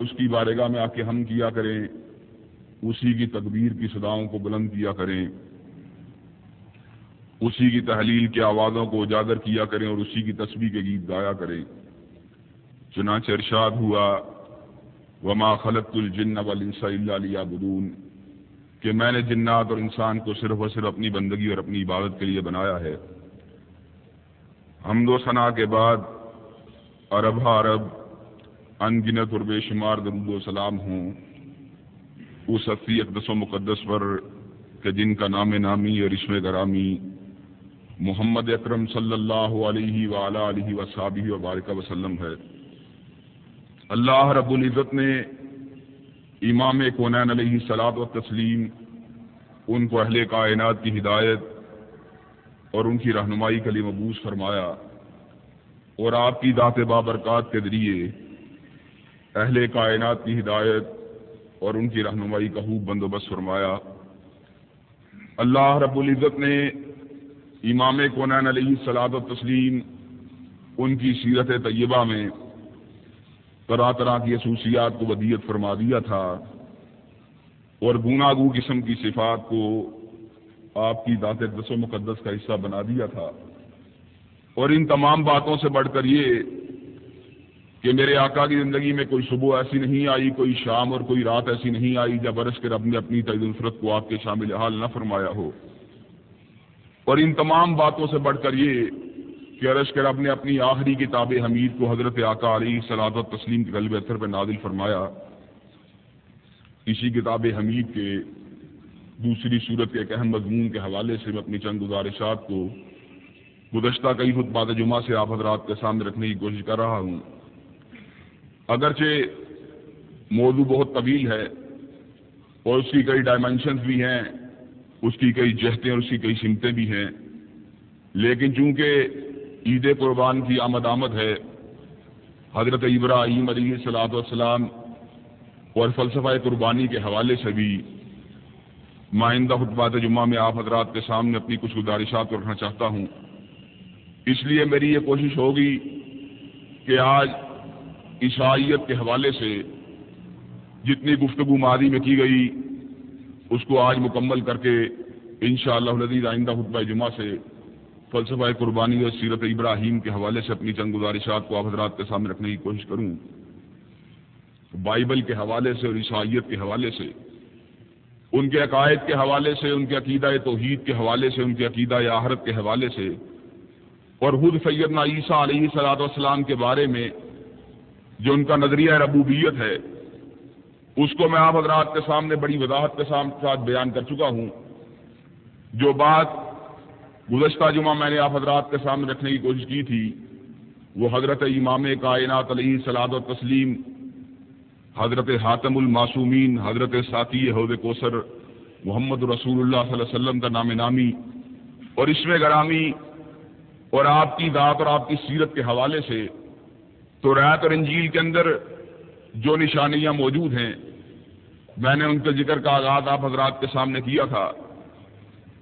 اس کی بارگاہ میں آ کے ہم کیا کریں، اسی کی تکبیر کی صداؤں کو بلند کیا کریں، اسی کی تحلیل کے آوازوں کو اجاگر کیا کریں اور اسی کی تسبیح کے گیت گایا کریں۔ چنانچہ ارشاد ہوا، وما خلط الجن والانس الا ليعبدون۔ کہ میں نے جنات اور انسان کو صرف اور صرف اپنی بندگی اور اپنی عبادت کے لیے بنایا ہے۔ حمد و ثنا کے بعد، عرب عرب ان گنت اور بے شمار درود و سلام ہوں اس اقدس اقدس و مقدس پر کہ جن کا نام نامی اور رشم گرامی محمد اکرم صلی اللہ علیہ ولا علیہ وصابی وبارک وسلم ہے۔ اللہ رب العزت نے امام کونین علیہ سلاد و تسلیم ان کو اہل کائنات کی ہدایت اور ان کی رہنمائی کے لیے مبوس فرمایا اور آپ کی ذات بابرکات کے ذریعے اہل کائنات کی ہدایت اور ان کی رہنمائی کا خوب بندوبست فرمایا۔ اللہ رب العزت نے امام کونین علیہ سلاد و تسلیم ان کی سیرت طیبہ میں طرح طرح کی خصوصیات کو ودیت فرما دیا تھا اور گناگو قسم کی صفات کو آپ کی دانت دس و مقدس کا حصہ بنا دیا تھا۔ اور ان تمام باتوں سے بڑھ کر یہ کہ میرے آقا کی زندگی میں کوئی صبح ایسی نہیں آئی، کوئی شام اور کوئی رات ایسی نہیں آئی جب عرش کے رب نے اپنی تعید الفرت کو آپ کے شامل حال نہ فرمایا ہو۔ اور ان تمام باتوں سے بڑھ کر یہ کہ عرش کے رب نے اپنی آخری کتاب حمید کو حضرت آقا علی سلاد و تسلیم کے غلب اثر پہ نادل فرمایا۔ اسی کتاب حمید کے دوسری صورت کے ایک اہم مضمون کے حوالے سے میں اپنی چند گزارشات کو گزشتہ کئی خطبات جمعہ سے آپ حضرات کے سامنے رکھنے کی کوشش کر رہا ہوں۔ اگرچہ موضوع بہت طویل ہے اور اس کی کئی ڈائمینشنز بھی ہیں، اس کی کئی جہتیں اور اس کی کئی سمتیں بھی ہیں، لیکن چونکہ عید قربان کی آمد آمد ہے، حضرت ابراہیم علیہ صلاحت والسلام اور فلسفہ قربانی کے حوالے سے بھی مائندہ خطبات جمعہ میں آپ حضرات کے سامنے اپنی کچھ گزارشات رکھنا چاہتا ہوں۔ اس لیے میری یہ کوشش ہوگی کہ آج عیسائیت کے حوالے سے جتنی گفتگو ماضی میں کی گئی، اس کو آج مکمل کر کے ان شاء اللہ لدید آئندہ خطبہ جمعہ سے فلسفہ قربانی اور سیرت ابراہیم کے حوالے سے اپنی چند گزارشات کو آپ حضرات کے سامنے رکھنے کی کوشش کروں۔ بائبل کے حوالے سے اور عیسائیت کے حوالے سے، ان کے عقائد کے حوالے سے، ان کے عقیدہ توحید کے حوالے سے، ان کے عقیدہ آہرت کے حوالے سے اور خود سیدنا عیسیٰ علیہ صلاح والسلام کے بارے میں جو ان کا نظریہ ربوبیت ہے، اس کو میں آپ حضرات کے سامنے بڑی وضاحت کے ساتھ بیان کر چکا ہوں۔ جو بات گزشتہ جمعہ میں نے آپ حضرات کے سامنے رکھنے کی کوشش کی تھی، وہ حضرت امام کائنات علیہ سلاد و تسلیم حضرت حاتم الماسومین حضرت ساتھی عہد کوثر محمد رسول اللہ صلی اللہ علیہ وسلم کا نام نامی اور اس میں گرامی اور آپ کی ذات اور آپ کی سیرت کے حوالے سے تو ریت اور انجیل کے اندر جو نشانیاں موجود ہیں، میں نے ان کے ذکر کا آغاز آپ حضرات کے سامنے کیا تھا۔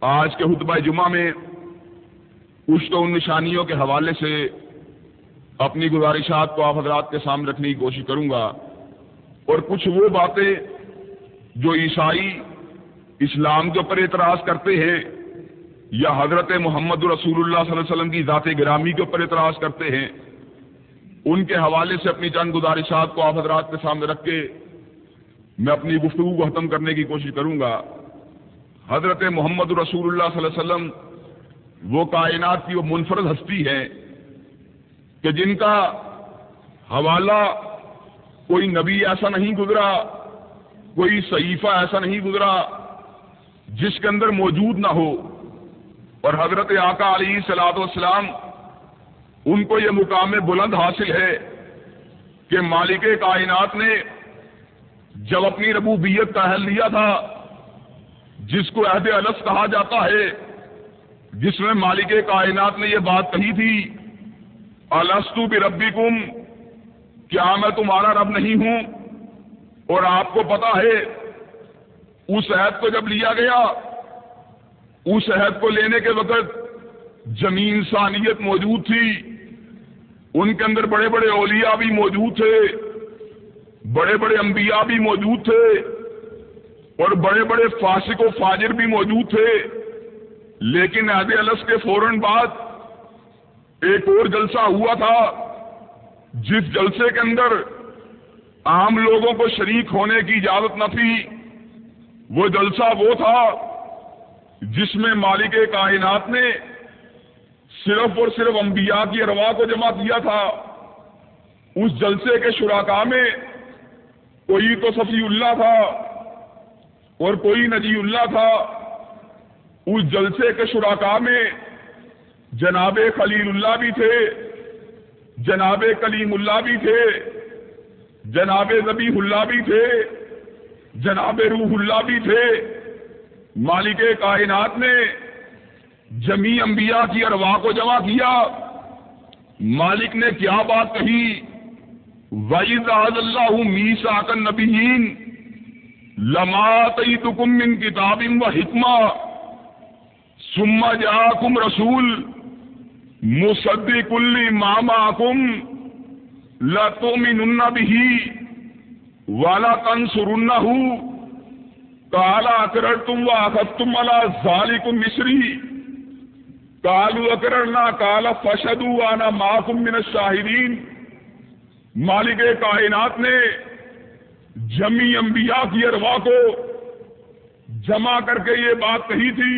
آج کے خطبہ جمعہ میں کچھ تو ان نشانیوں کے حوالے سے اپنی گزارشات کو آپ حضرات کے سامنے رکھنے کی کوشش کروں گا۔ اور کچھ وہ باتیں جو عیسائی اسلام کے اوپر اعتراض کرتے ہیں یا حضرت محمد رسول اللہ صلی اللہ علیہ وسلم کی ذات گرامی کے اوپر اعتراض کرتے ہیں ان کے حوالے سے اپنی چند گزارشات کو آپ حضرات کے سامنے رکھ کے میں اپنی گفتگو کو ختم کرنے کی کوشش کروں گا۔ حضرت محمد رسول اللہ صلی اللہ علیہ وسلم وہ کائنات کی وہ منفرد ہستی ہے کہ جن کا حوالہ کوئی نبی ایسا نہیں گزرا، کوئی صحیفہ ایسا نہیں گزرا جس کے اندر موجود نہ ہو۔ اور حضرت آقا علیہ سلاد والسلام ان کو یہ مقام بلند حاصل ہے کہ مالک کائنات نے جب اپنی ربوبیت کا حل لیا تھا، جس کو عہد الس کہا جاتا ہے، جس میں مالک کائنات نے یہ بات کہی تھی السطو بھی ربی کم کیا میں تمہارا رب نہیں ہوں؟ اور آپ کو پتا ہے، اس عہد کو جب لیا گیا، اس عہد کو لینے کے وقت زمین سانیت موجود تھی۔ ان کے اندر بڑے بڑے اولیاء بھی موجود تھے، بڑے بڑے انبیاء بھی موجود تھے، اور بڑے بڑے فاسق و فاجر بھی موجود تھے۔ لیکن عہد الس کے فوراً بعد ایک اور جلسہ ہوا تھا، جس جلسے کے اندر عام لوگوں کو شریک ہونے کی اجازت نہ تھی۔ وہ جلسہ وہ تھا جس میں مالک کائنات نے صرف اور صرف انبیاء کی ارواح کو جمع کیا تھا۔ اس جلسے کے شراکا میں کوئی تو صفی اللہ تھا اور کوئی نجی اللہ تھا۔ اس جلسے کے شراکا میں جناب خلیل اللہ بھی تھے، جناب کلیم اللہ بھی تھے، جناب زبی اللہ بھی تھے، جناب روح اللہ بھی تھے۔ مالک کائنات نے جمی انبیاء کی ارواح کو جمع کیا۔ مالک نے کیا بات کہی؟ وعید اللہ میسا کن نبیین لمات من کتاب و حکمہ سما جا کم رسول مصدق کل ماما کم لتومن بھی والا تن سرن کالا اکرر تم و آخت تم والا ظالکم مصری کالو اکرنا کالا فشدو آنا معکم من الشاہدین مالک کائنات نے جمی انبیاء کی اروا کو جمع کر کے یہ بات کہی تھی،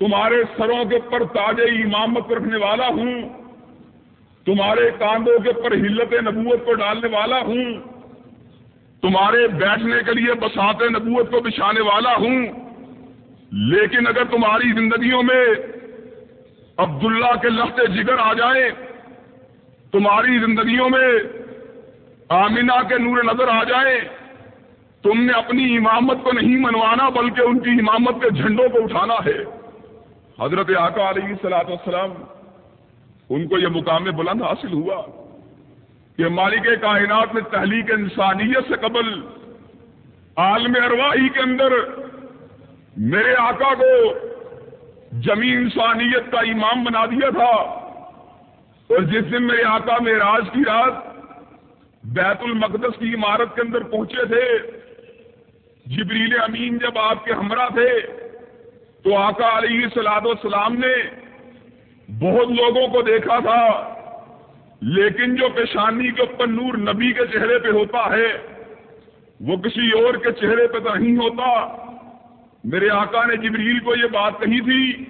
تمہارے سروں کے اوپر تاج امامت رکھنے والا ہوں، تمہارے کاندوں کے اوپر ہلت نبوت کو ڈالنے والا ہوں، تمہارے بیٹھنے کے لیے بسات نبوت کو بچھانے والا ہوں، لیکن اگر تمہاری زندگیوں میں عبداللہ کے لفظ جگر آ جائیں تمہاری زندگیوں میں آمینہ کے نور نظر آ جائیں تم نے اپنی امامت کو نہیں منوانا، بلکہ ان کی امامت کے جھنڈوں کو اٹھانا ہے۔ حضرت آقا علیہ صلاح والسلام، ان کو یہ مقام بلند حاصل ہوا کہ مالک کائنات نے تحلیق انسانیت سے قبل عالم ارواحی کے اندر میرے آقا کو جمی انسانیت کا امام بنا دیا تھا۔ اور جس دن میرے آقا میں راج کی رات بیت المقدس کی عمارت کے اندر پہنچے تھے، جبریل امین جب آپ کے ہمراہ تھے، تو آقا علیہ سلاد والسلام نے بہت لوگوں کو دیکھا تھا، لیکن جو پیشانی کے اوپر نور نبی کے چہرے پہ ہوتا ہے، وہ کسی اور کے چہرے پہ تو نہیں ہوتا۔ میرے آقا نے جبریل کو یہ بات کہی تھی،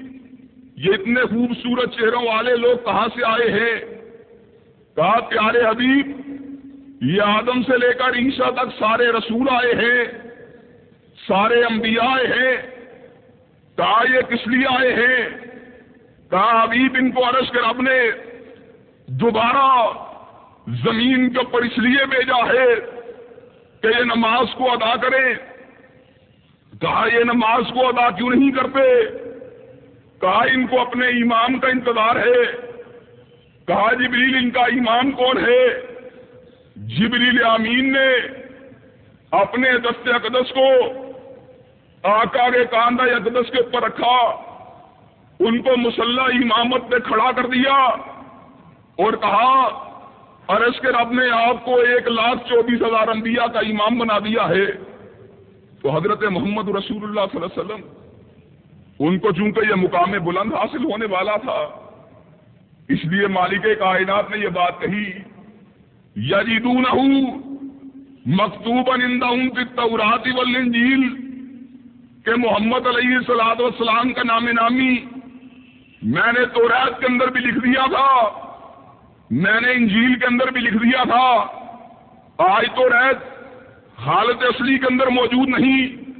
یہ اتنے خوبصورت چہروں والے لوگ کہاں سے آئے ہیں؟ کہا، پیارے حبیب، یہ آدم سے لے کر عیسیٰ تک سارے رسول آئے ہیں، سارے انبیاء آئے ہیں۔ کہا، یہ کس لیے آئے ہیں؟ کہا، حبیب، ان کو عرض کر اپنے دوبارہ زمین کے اوپر اس لیے بھیجا ہے کہ یہ نماز کو ادا کریں۔ کہا، یہ نماز کو ادا کیوں نہیں کرتے؟ کہا، ان کو اپنے امام کا انتظار ہے۔ کہا، جبریل ان کا امام کون ہے؟ جبریل امین نے اپنے دست اقدس کو آقا کے کاندہ اقدس کے اوپر رکھا۔ ان کو مسلح امامت پہ کھڑا کر دیا اور کہا، عرض کے رب نے آپ کو ایک لاکھ چوبیس ہزار انبیاء کا امام بنا دیا ہے۔ تو حضرت محمد رسول اللہ صلی اللہ علیہ وسلم، ان کو چونکہ یہ مقام بلند حاصل ہونے والا تھا، اس لیے مالک کائنات نے یہ بات کہی یجدونہ مکتوب نندا توراتی والانجیل، کہ محمد علیہ السلاد والسلام کا نام نامی میں نے توریت کے اندر بھی لکھ دیا تھا، میں نے انجیل کے اندر بھی لکھ دیا تھا، آج تو ریت حالت اصلی کے اندر موجود نہیں۔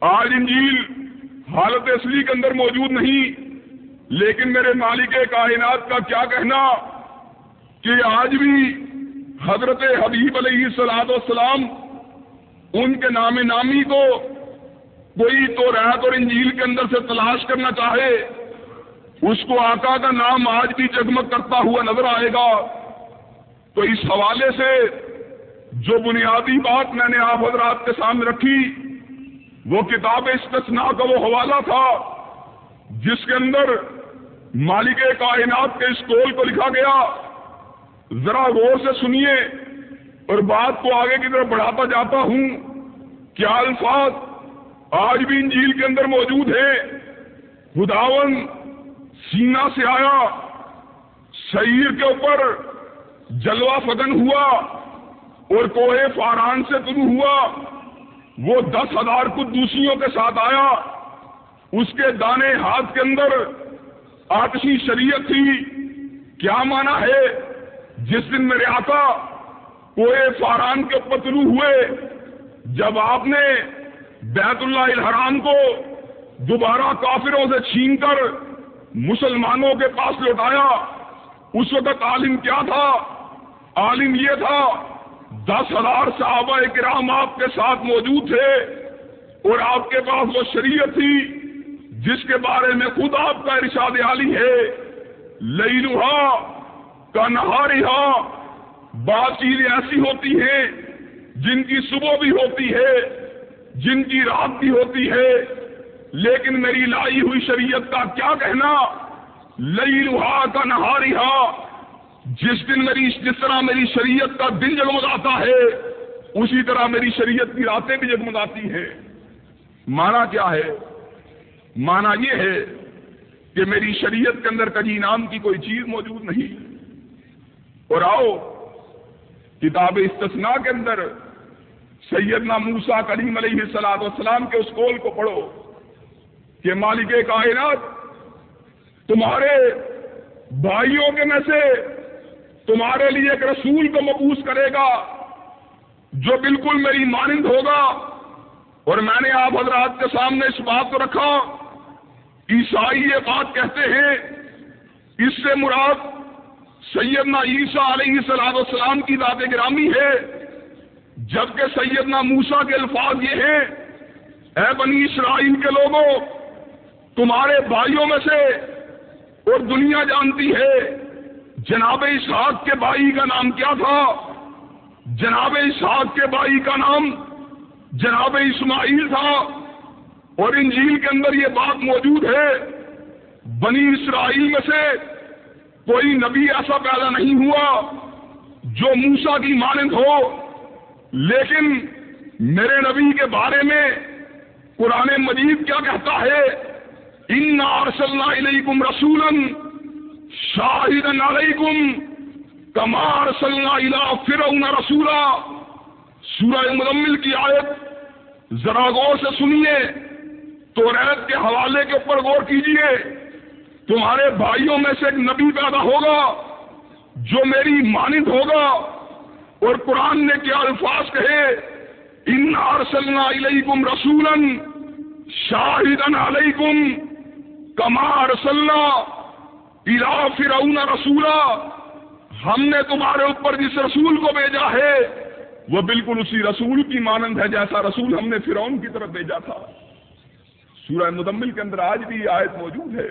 آج انجیل حالت اصلی کے اندر موجود نہیں۔ لیکن میرے مالک کائنات کا کیا کہنا؟ کہ آج بھی حضرت حبیب علیہ السلاد والسلام ان کے نام نامی کو کوئی تو ریت اور انجیل کے اندر سے تلاش کرنا چاہے، اس کو آقا کا نام آج بھی جگمگ کرتا ہوا نظر آئے گا۔ تو اس حوالے سے جو بنیادی بات میں نے آپ حضرات کے سامنے رکھی، وہ کتاب استثناء کا وہ حوالہ تھا، جس کے اندر مالک کائنات کے اس کول کو لکھا گیا، ذرا غور سے سنیے اور بات کو آگے کی طرف بڑھاتا جاتا ہوں کیا الفاظ آج بھی انجیل کے اندر موجود ہے خداون سینا سے آیا شریر کے اوپر جلوہ فگن ہوا۔ اور کوہ فاران سے طلوع ہوا۔ وہ دس ہزار قدوسیوں کے ساتھ آیا۔ اس کے دانے ہاتھ کے اندر آتشی شریعت تھی۔ کیا مانا ہے؟ جس دن میرے آقا کوئے فاران کے پتلو ہوئے، جب آپ نے بیت اللہ الحرام کو دوبارہ کافروں سے چھین کر مسلمانوں کے پاس لوٹایا، اس وقت عالم کیا تھا؟ عالم یہ تھا دس ہزار صحابہ کرام آپ کے ساتھ موجود تھے اور آپ کے پاس وہ شریعت تھی جس کے بارے میں خود آپ کا ارشاد عالی ہے۔ لئی لوہا کا نہاری بات چیزیں ایسی ہوتی ہیں جن کی صبح بھی ہوتی ہے، جن کی رات بھی ہوتی ہے، لیکن میری لائی ہوئی شریعت کا کیا کہنا؟ لئی لوہا کا نہاری جس دن میری جس طرح میری شریعت کا دل جگمگاتا ہے، اسی طرح میری شریعت کی راتیں بھی جگمگاتی ہیں۔ مانا کیا ہے؟ مانا یہ ہے کہ میری شریعت کے اندر کجی نام کی کوئی چیز موجود نہیں۔ اور آؤ، کتاب استثناء کے اندر سیدنا موسا کریم علیہ السلام والسلام کے اس کول کو پڑھو کہ مالک کائنات تمہارے بھائیوں کے میں سے تمہارے لیے ایک رسول کو مبوس کرے گا، جو بالکل میری مانند ہوگا۔ اور میں نے آپ حضرات کے سامنے اس بات کو رکھا، عیسائی یہ بات کہتے ہیں، اس سے مراد سیدنا عیسیٰ علیہ السلام السلام کی ذات گرامی ہے۔ جبکہ سیدنا موسا کے الفاظ یہ ہیں، اے بنی اسرائیل کے لوگوں، تمہارے بھائیوں میں سے اور دنیا جانتی ہے۔ جناب اسحاق کے بھائی کا نام کیا تھا؟ جناب اسحاق کے بھائی کا نام جناب اسماعیل تھا۔ اور انجیل کے اندر یہ بات موجود ہے، بنی اسرائیل میں سے کوئی نبی ایسا پیدا نہیں ہوا جو موسا کی مانند ہو۔ لیکن میرے نبی کے بارے میں قرآن مجید کیا کہتا ہے؟ ان علیکم رسولن شاہد علیکم کمار سلنا الا فرعون رسولا۔ سورہ مدمل کی آیت ذرا غور سے سنیے تو ریت کے حوالے کے اوپر غور کیجیے۔ تمہارے بھائیوں میں سے ایک نبی پیدا ہوگا جو میری مانند ہوگا اور قرآن نے کیا الفاظ کہے۔ ان ارسلنا علیکم رسولن شاہدن علیکم کما ارسلنا الا فرعون رسولا۔ ہم نے تمہارے اوپر جس رسول کو بھیجا ہے، وہ بالکل اسی رسول کی مانند ہے جیسا رسول ہم نے فرعون کی طرف بھیجا تھا۔ سورہ مدمل کے اندر آج بھی آیت موجود ہے۔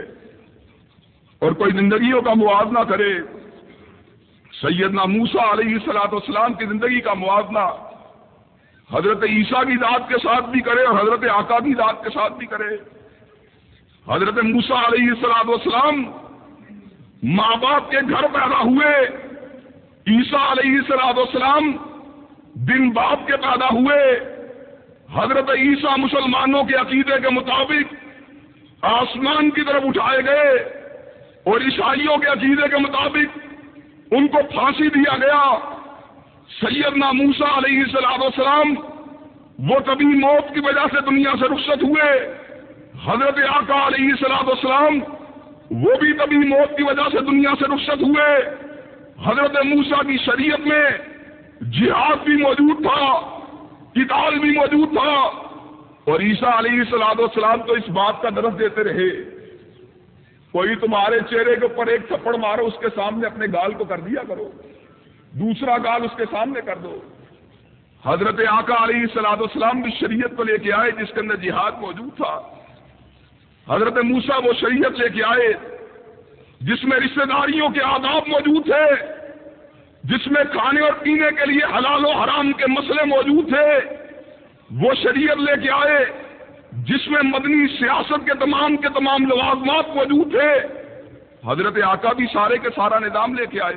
اور کوئی زندگیوں کا موازنہ کرے۔ سیدنا موسا علیہ السلاط والسلام کی زندگی کا موازنہ۔ حضرت عیسیٰ کی ذات کے ساتھ بھی کرے اور حضرت آقا کی ذات کے ساتھ بھی کرے۔ حضرت موسا علیہ السلاط والسلام ماں باپ کے گھر پیدا ہوئے، عیسیٰ علیہ السلاط والسلام دن باپ کے پیدا ہوئے۔ حضرت عیسیٰ مسلمانوں کے عقیدے کے مطابق آسمان کی طرف اٹھائے گئے اور عیسائیوں کے عقیدے کے مطابق ان کو پھانسی دیا گیا۔ سیدنا موسا علیہ السلام وسلام وہ کبھی موت کی وجہ سے دنیا سے رخصت ہوئے۔ حضرت آقا علیہ السلام وسلام وہ بھی کبھی موت کی وجہ سے دنیا سے رخصت ہوئے۔ حضرت موسا کی شریعت میں جہاد بھی موجود تھا کتاب بھی موجود تھا۔ اور عیسیٰ علیہ السلام والسلام تو اس بات کا درس دیتے رہے۔ کوئی تمہارے چہرے کے اوپر ایک تھپڑ مارو، اس کے سامنے اپنے گال کو کر دیا کرو۔ دوسرا گال اس کے سامنے کر دو۔ حضرت آقا علیہ السلام والسلام بھی شریعت کو لے کے آئے، جس کے اندر جہاد موجود تھا۔ حضرت موسا وہ شریعت لے کے آئے، جس میں رشتے داریوں کے آداب موجود تھے، جس میں کھانے اور پینے کے لیے حلال و حرام کے مسئلے موجود تھے، وہ شریعت لے کے آئے، جس میں مدنی سیاست کے تمام کے تمام لوازمات موجود تھے۔ حضرت آقا بھی سارے کے سارا نظام لے کے آئے۔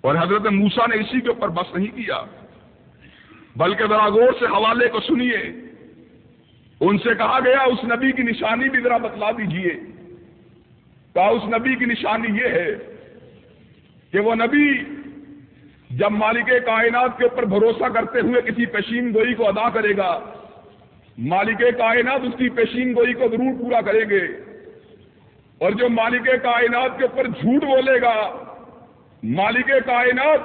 اور حضرت موسا نے اسی کے اوپر بس نہیں کیا، بلکہ ذرا غور سے حوالے کو سنیے۔ ان سے کہا گیا، اس نبی کی نشانی بھی ذرا بتلا دیجیے۔ کہا، اس نبی کی نشانی یہ ہے کہ وہ نبی جب مالک کائنات کے اوپر بھروسہ کرتے ہوئے کسی پیشین گوئی کو ادا کرے گا، مالک کائنات اس کی پیشین گوئی کو ضرور پورا کریں گے۔ اور جو مالک کائنات کے اوپر جھوٹ بولے گا، مالک کائنات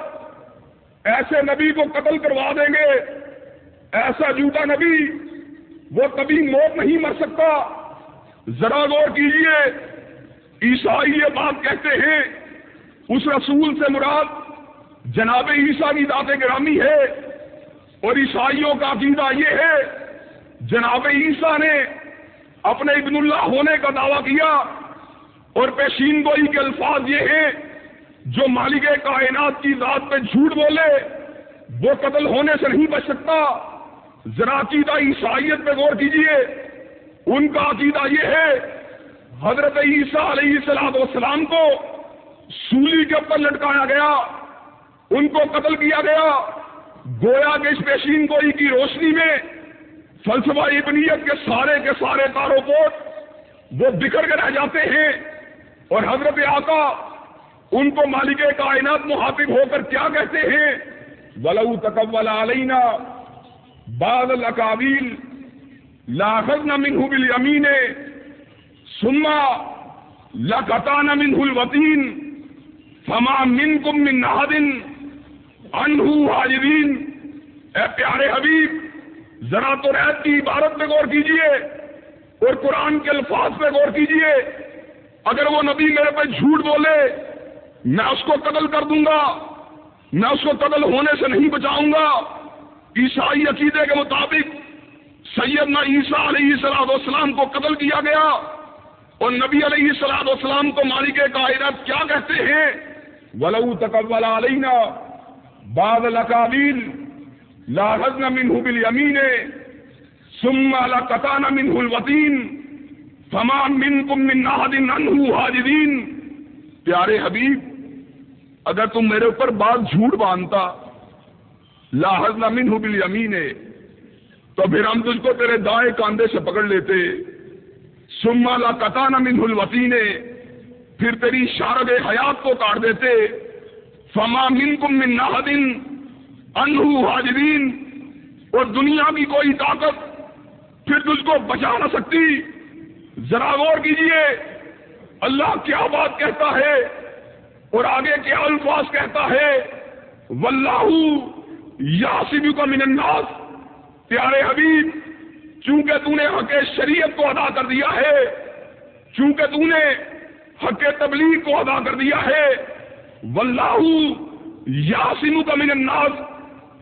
ایسے نبی کو قتل کروا دیں گے، ایسا جھوٹا نبی وہ کبھی موت نہیں مر سکتا۔ ذرا غور کیجیے، عیسائی یہ بات کہتے ہیں، اس رسول سے مراد جناب عیسیٰ کی ذات گرامی ہے۔ اور عیسائیوں کا عقیدہ یہ ہے، جناب عیسیٰ نے اپنے ابن اللہ ہونے کا دعویٰ کیا۔ اور پیشین گوئی کے الفاظ یہ ہیں، جو مالک کائنات کی ذات پہ جھوٹ بولے، وہ قتل ہونے سے نہیں بچ سکتا۔ ذرا عقیدہ عیسائیت پہ غور کیجیے۔ ان کا عقیدہ یہ ہے، حضرت عیسیٰ علیہ السلام والسلام کو سولی کے اوپر لٹکایا گیا، ان کو قتل کیا گیا۔ گویا کے اس پیشین گوئی کی روشنی میں فلسفہ ابنیت کے سارے کے سارے کاروبار وہ بکھر کے رہ جاتے ہیں۔ اور حضرت آقا ان کو مالک کائنات محافظ ہو کر کیا کہتے ہیں؟ ولو تکول علینا بعض الاقاویل لاخذنا منه بالیمین ثم لقطعنا منه الوتین فما منکم من نحد انہو حاجبین اے پیارے حبیب، ذرا تو رہت کی عبارت پہ غور کیجیے اور قرآن کے الفاظ پہ غور کیجیے۔ اگر وہ نبی میرے پہ جھوٹ بولے، میں اس کو قتل کر دوں گا، میں اس کو قتل ہونے سے نہیں بچاؤں گا۔ عیسائی عقیدے کے مطابق سیدنا عیسیٰ علیہ السلام والسلام کو قتل کیا گیا اور نبی علیہ السلام والسلام کو مالک کائرت کیا کہتے ہیں؟ ولو تقبل علینا بعض الاقابیل لا رزن منه بالیمین ثم لقطعنا منه الوتین فما منکم من احد عنه حاجدین پیارے حبیب، اگر تم میرے اوپر بات جھوٹ باندھتا لاحظ نمین ہوں بل امین تو پھر ہم تجھ کو تیرے دائیں کاندھے سے پکڑ لیتے۔ سما لا قطع نمین الوسین پھر تیری شارد حیات کو کاٹ دیتے۔ فما من کم من ناہدین انہو حاجرین۔ اور دنیا کی کوئی طاقت پھر تجھ کو بچا نہ سکتی۔ ذرا غور کیجیے۔ اللہ کیا بات کہتا ہے اور آگے کیا الفاظ کہتا ہے۔ واللہ یاسب کا من الناس۔ پیارے حبیب، چونکہ تو نے حق شریعت کو ادا کر دیا ہے، چونکہ تو نے حق تبلیغ کو ادا کر دیا ہے، واللہ یاسم کا من الناس۔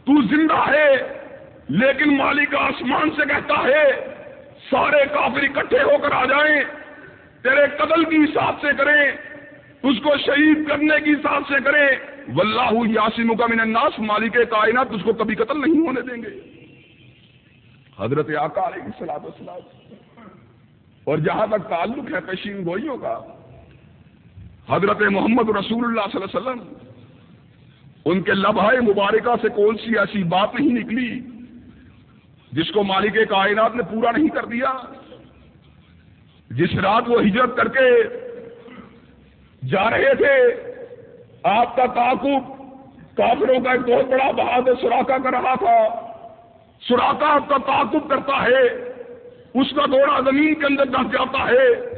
تو زندہ ہے، لیکن مالک آسمان سے کہتا ہے، سارے کافر اکٹھے ہو کر آ جائیں، تیرے قتل کی حساب سے کریں، اس کو شہید کرنے کی حساب سے کریں۔ واللہ یاسم کا من الناس، مالک کائنات اس کو کبھی قتل نہیں ہونے دیں گے۔ حضرت آقا علیہ السلام۔ والسلام اور جہاں تک تعلق ہے پیشین گوئیوں کا، حضرت محمد رسول اللہ صلی اللہ علیہ وسلم، ان کے لبھائے مبارکہ سے کون سی ایسی بات نہیں نکلی جس کو مالک کائنات نے پورا نہیں کر دیا؟ جس رات وہ ہجرت کر کے جا رہے تھے آپ کا تعاقب کافروں کا ایک بہت بڑا بہادر سوراخا کر رہا تھا۔ سوراخا آپ کا تعاقب کرتا ہے، اس کا دوڑا زمین کے اندر دس جاتا ہے۔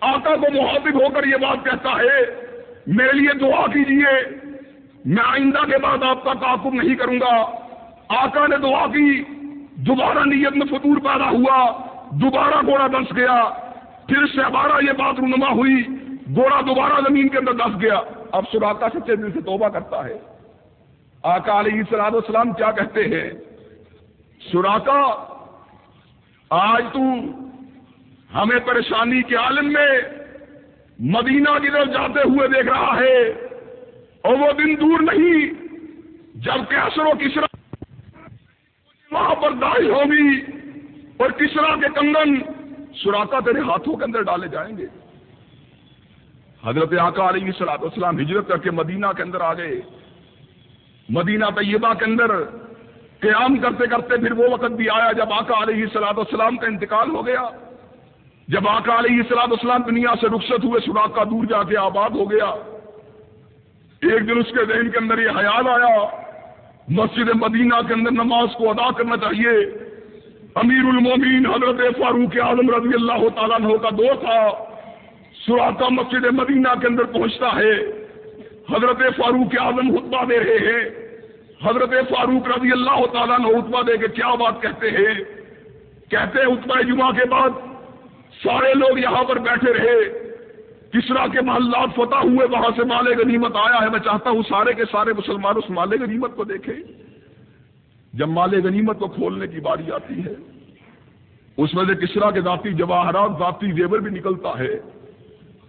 آقا کو محافظ ہو کر یہ بات کہتا ہے، میرے لیے دعا کیجیے میں آئندہ کے بعد آپ کا تعاقب نہیں کروں گا۔ آقا نے دعا کی، دوبارہ نیت میں فطور پیدا ہوا، دوبارہ گوڑا دس گیا۔ پھر سے یہ بات رونما ہوئی گوڑا دوبارہ زمین کے اندر دس گیا۔ اب سراکا سچے دل سے توبہ کرتا ہے۔ آقا علیہ سلاد السلام کیا کہتے ہیں؟ سراکا آج تو ہمیں پریشانی کے عالم میں مدینہ کی طرف جاتے ہوئے دیکھ رہا ہے اور وہ دن دور نہیں، جبکہ اثر و کسرا وہاں پر دائی ہوگی اور کسرا کے کنگن سراکا تیرے ہاتھوں کے اندر ڈالے جائیں گے۔ حضرت آقا علیہ سلاط اسلام ہجرت کر کے مدینہ کے اندر آ گئے۔ مدینہ طیبہ کے اندر قیام کرتے کرتے پھر وہ وقت بھی آیا جب آقا علیہ السلاط والسلام کا انتقال ہو گیا۔ جب آقا علیہ السلاط والسلام دنیا سے رخصت ہوئے سراغ کا دور جا کے آباد ہو گیا۔ ایک دن اس کے ذہن کے اندر یہ خیال آیا، مسجد مدینہ کے اندر نماز کو ادا کرنا چاہیے۔ امیر المومین حضرت فاروق اعظم رضی اللہ تعالیٰ کا دور تھا۔ سراقا مسجد مدینہ کے اندر پہنچتا ہے۔ حضرت فاروق اعظم خطبہ دے رہے ہیں۔ حضرت فاروق رضی اللہ تعالیٰ نے اتبا دے کے کیا بات کہتے ہیں؟ کہتے ہیں اتبا جمعہ کے بعد سارے لوگ یہاں پر بیٹھے رہے۔ کسرا کے محلات فتح ہوئے، وہاں سے مال غنیمت آیا ہے۔ میں چاہتا ہوں سارے کے سارے مسلمان اس مال غنیمت کو دیکھیں۔ جب مال غنیمت کو کھولنے کی باری آتی ہے، اس میں سے کسرا کے ذاتی جواہرات، ذاتی زیور بھی نکلتا ہے۔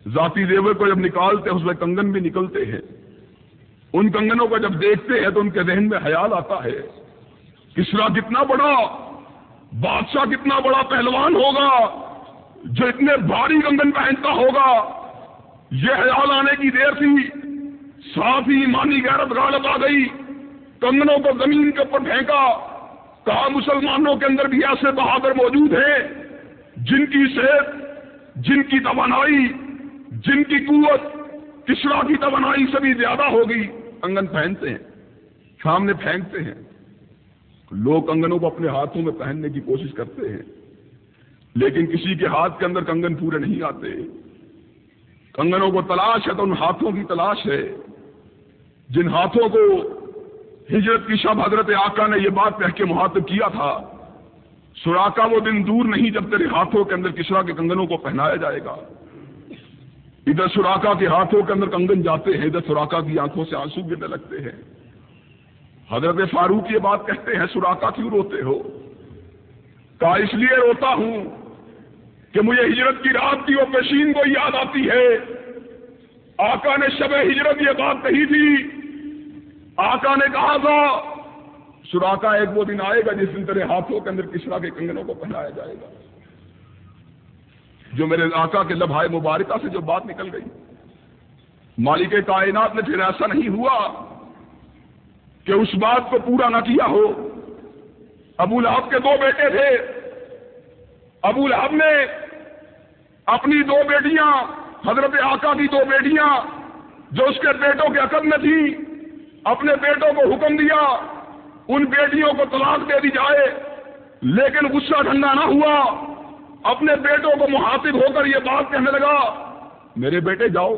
ذاتی زیور کو جب نکالتے ہیں، اس میں کنگن بھی نکلتے ہیں۔ ان کنگنوں کو جب دیکھتے ہیں تو ان کے ذہن میں خیال آتا ہے۔ کسرا کتنا بڑا، بادشاہ کتنا بڑا پہلوان ہوگا، جو اتنے بھاری کنگن پہنتا ہوگا۔ یہ خیال آنے کی دیر تھی ساتھ ہی مانی غیرت غالب آ گئی۔ کنگنوں کو زمین کے اوپر پھینکا۔ کہا، مسلمانوں کے اندر بھی ایسے بہادر موجود ہیں، جن کی صحت، جن کی توانائی جن کی قوت کسرا کی توانائی سے بھی زیادہ ہوگی کنگن پہنتے ہیں، سامنے پھینکتے ہیں۔ لوگ کنگنوں کو اپنے ہاتھوں میں پہننے کی کوشش کرتے ہیں، لیکن کسی کے ہاتھ کے اندر کنگن پورے نہیں آتے۔ کنگنوں کو تلاش ہے تو ان ہاتھوں کی تلاش ہے۔ جن ہاتھوں کو ہجرت کی شب حضرت آقا نے یہ بات کہہ کے محاطب کیا تھا سوراخا وہ دن دور نہیں جب تیرے ہاتھوں کے اندر کسرا کے کنگنوں کو پہنایا جائے گا۔ ادھر سوراخا کے ہاتھوں کے اندر کنگن جاتے ہیں، ادھر سوراخا کی آنکھوں سے آنسو گرنے لگتے ہیں۔ حضرت فاروق یہ بات کہتے ہیں، سوراخا کیوں روتے ہو؟ کہا، اس لیے روتا ہوں کہ مجھے ہجرت کی رات کی وہ پیشین کو یاد آتی ہے۔ آقا نے شب ہجرت یہ بات کہی تھی۔ آقا نے کہا تھا سوراخا ایک وہ دن آئے گا جس دن تیرے ہاتھوں کے اندر کسرا کے کنگنوں کو پہنایا جائے گا۔ جو میرے آقا کے لبھائے مبارکہ سے جو بات نکل گئی۔ مالک کائنات نے پھر ایسا نہیں ہوا کہ اس بات کو پورا نہ کیا ہو۔ ابو لہب کے دو بیٹے تھے۔ ابو لہب نے اپنی دو بیٹیاں، حضرت آقا کی دو بیٹیاں جو اس کے بیٹوں کے عقد میں تھی اپنے بیٹوں کو حکم دیا، ان بیٹیوں کو طلاق دے دی جائے، لیکن غصہ ٹھنڈا نہ ہوا۔ اپنے بیٹوں کو محاطب ہو کر یہ بات کہنے لگا، میرے بیٹے جاؤ۔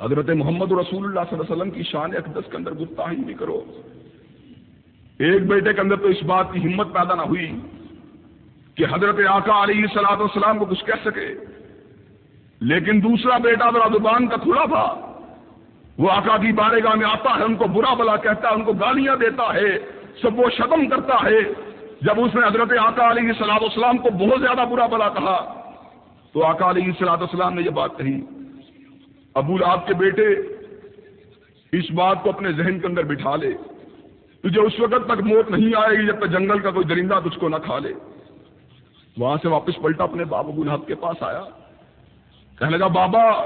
حضرت محمد رسول اللہ صلی اللہ علیہ وسلم کی شان اقدس کے اندر گفتاحی بھی کرو۔ ایک بیٹے کے اندر تو اس بات کی ہمت پیدا نہ ہوئی کہ حضرت آقا علیہ سلاط والسلام کو کچھ کہہ سکے۔ لیکن دوسرا بیٹا ذرا زبان کا کھلا تھا، وہ آقا کی بارگاہ میں آتا ہے، ان کو برا بلا کہتا ہے، ان کو گالیاں دیتا ہے، سب وہ شتم کرتا ہے۔ جب اس نے حضرت آقا علیہ صلاح السلام کو بہت زیادہ برا بلا کہا، تو آقا علیہ صلاح السلام نے یہ بات کہی، ابو آپ کے بیٹے اس بات کو اپنے ذہن کے اندر بٹھا لے، تجھے اس وقت تک موت نہیں آئے گی جب تک جنگل کا کوئی درندہ تجھ کو نہ کھا لے۔ وہاں سے واپس پلٹا اپنے بابا ابو لہب کے پاس آیا۔ کہنے لگا، بابا،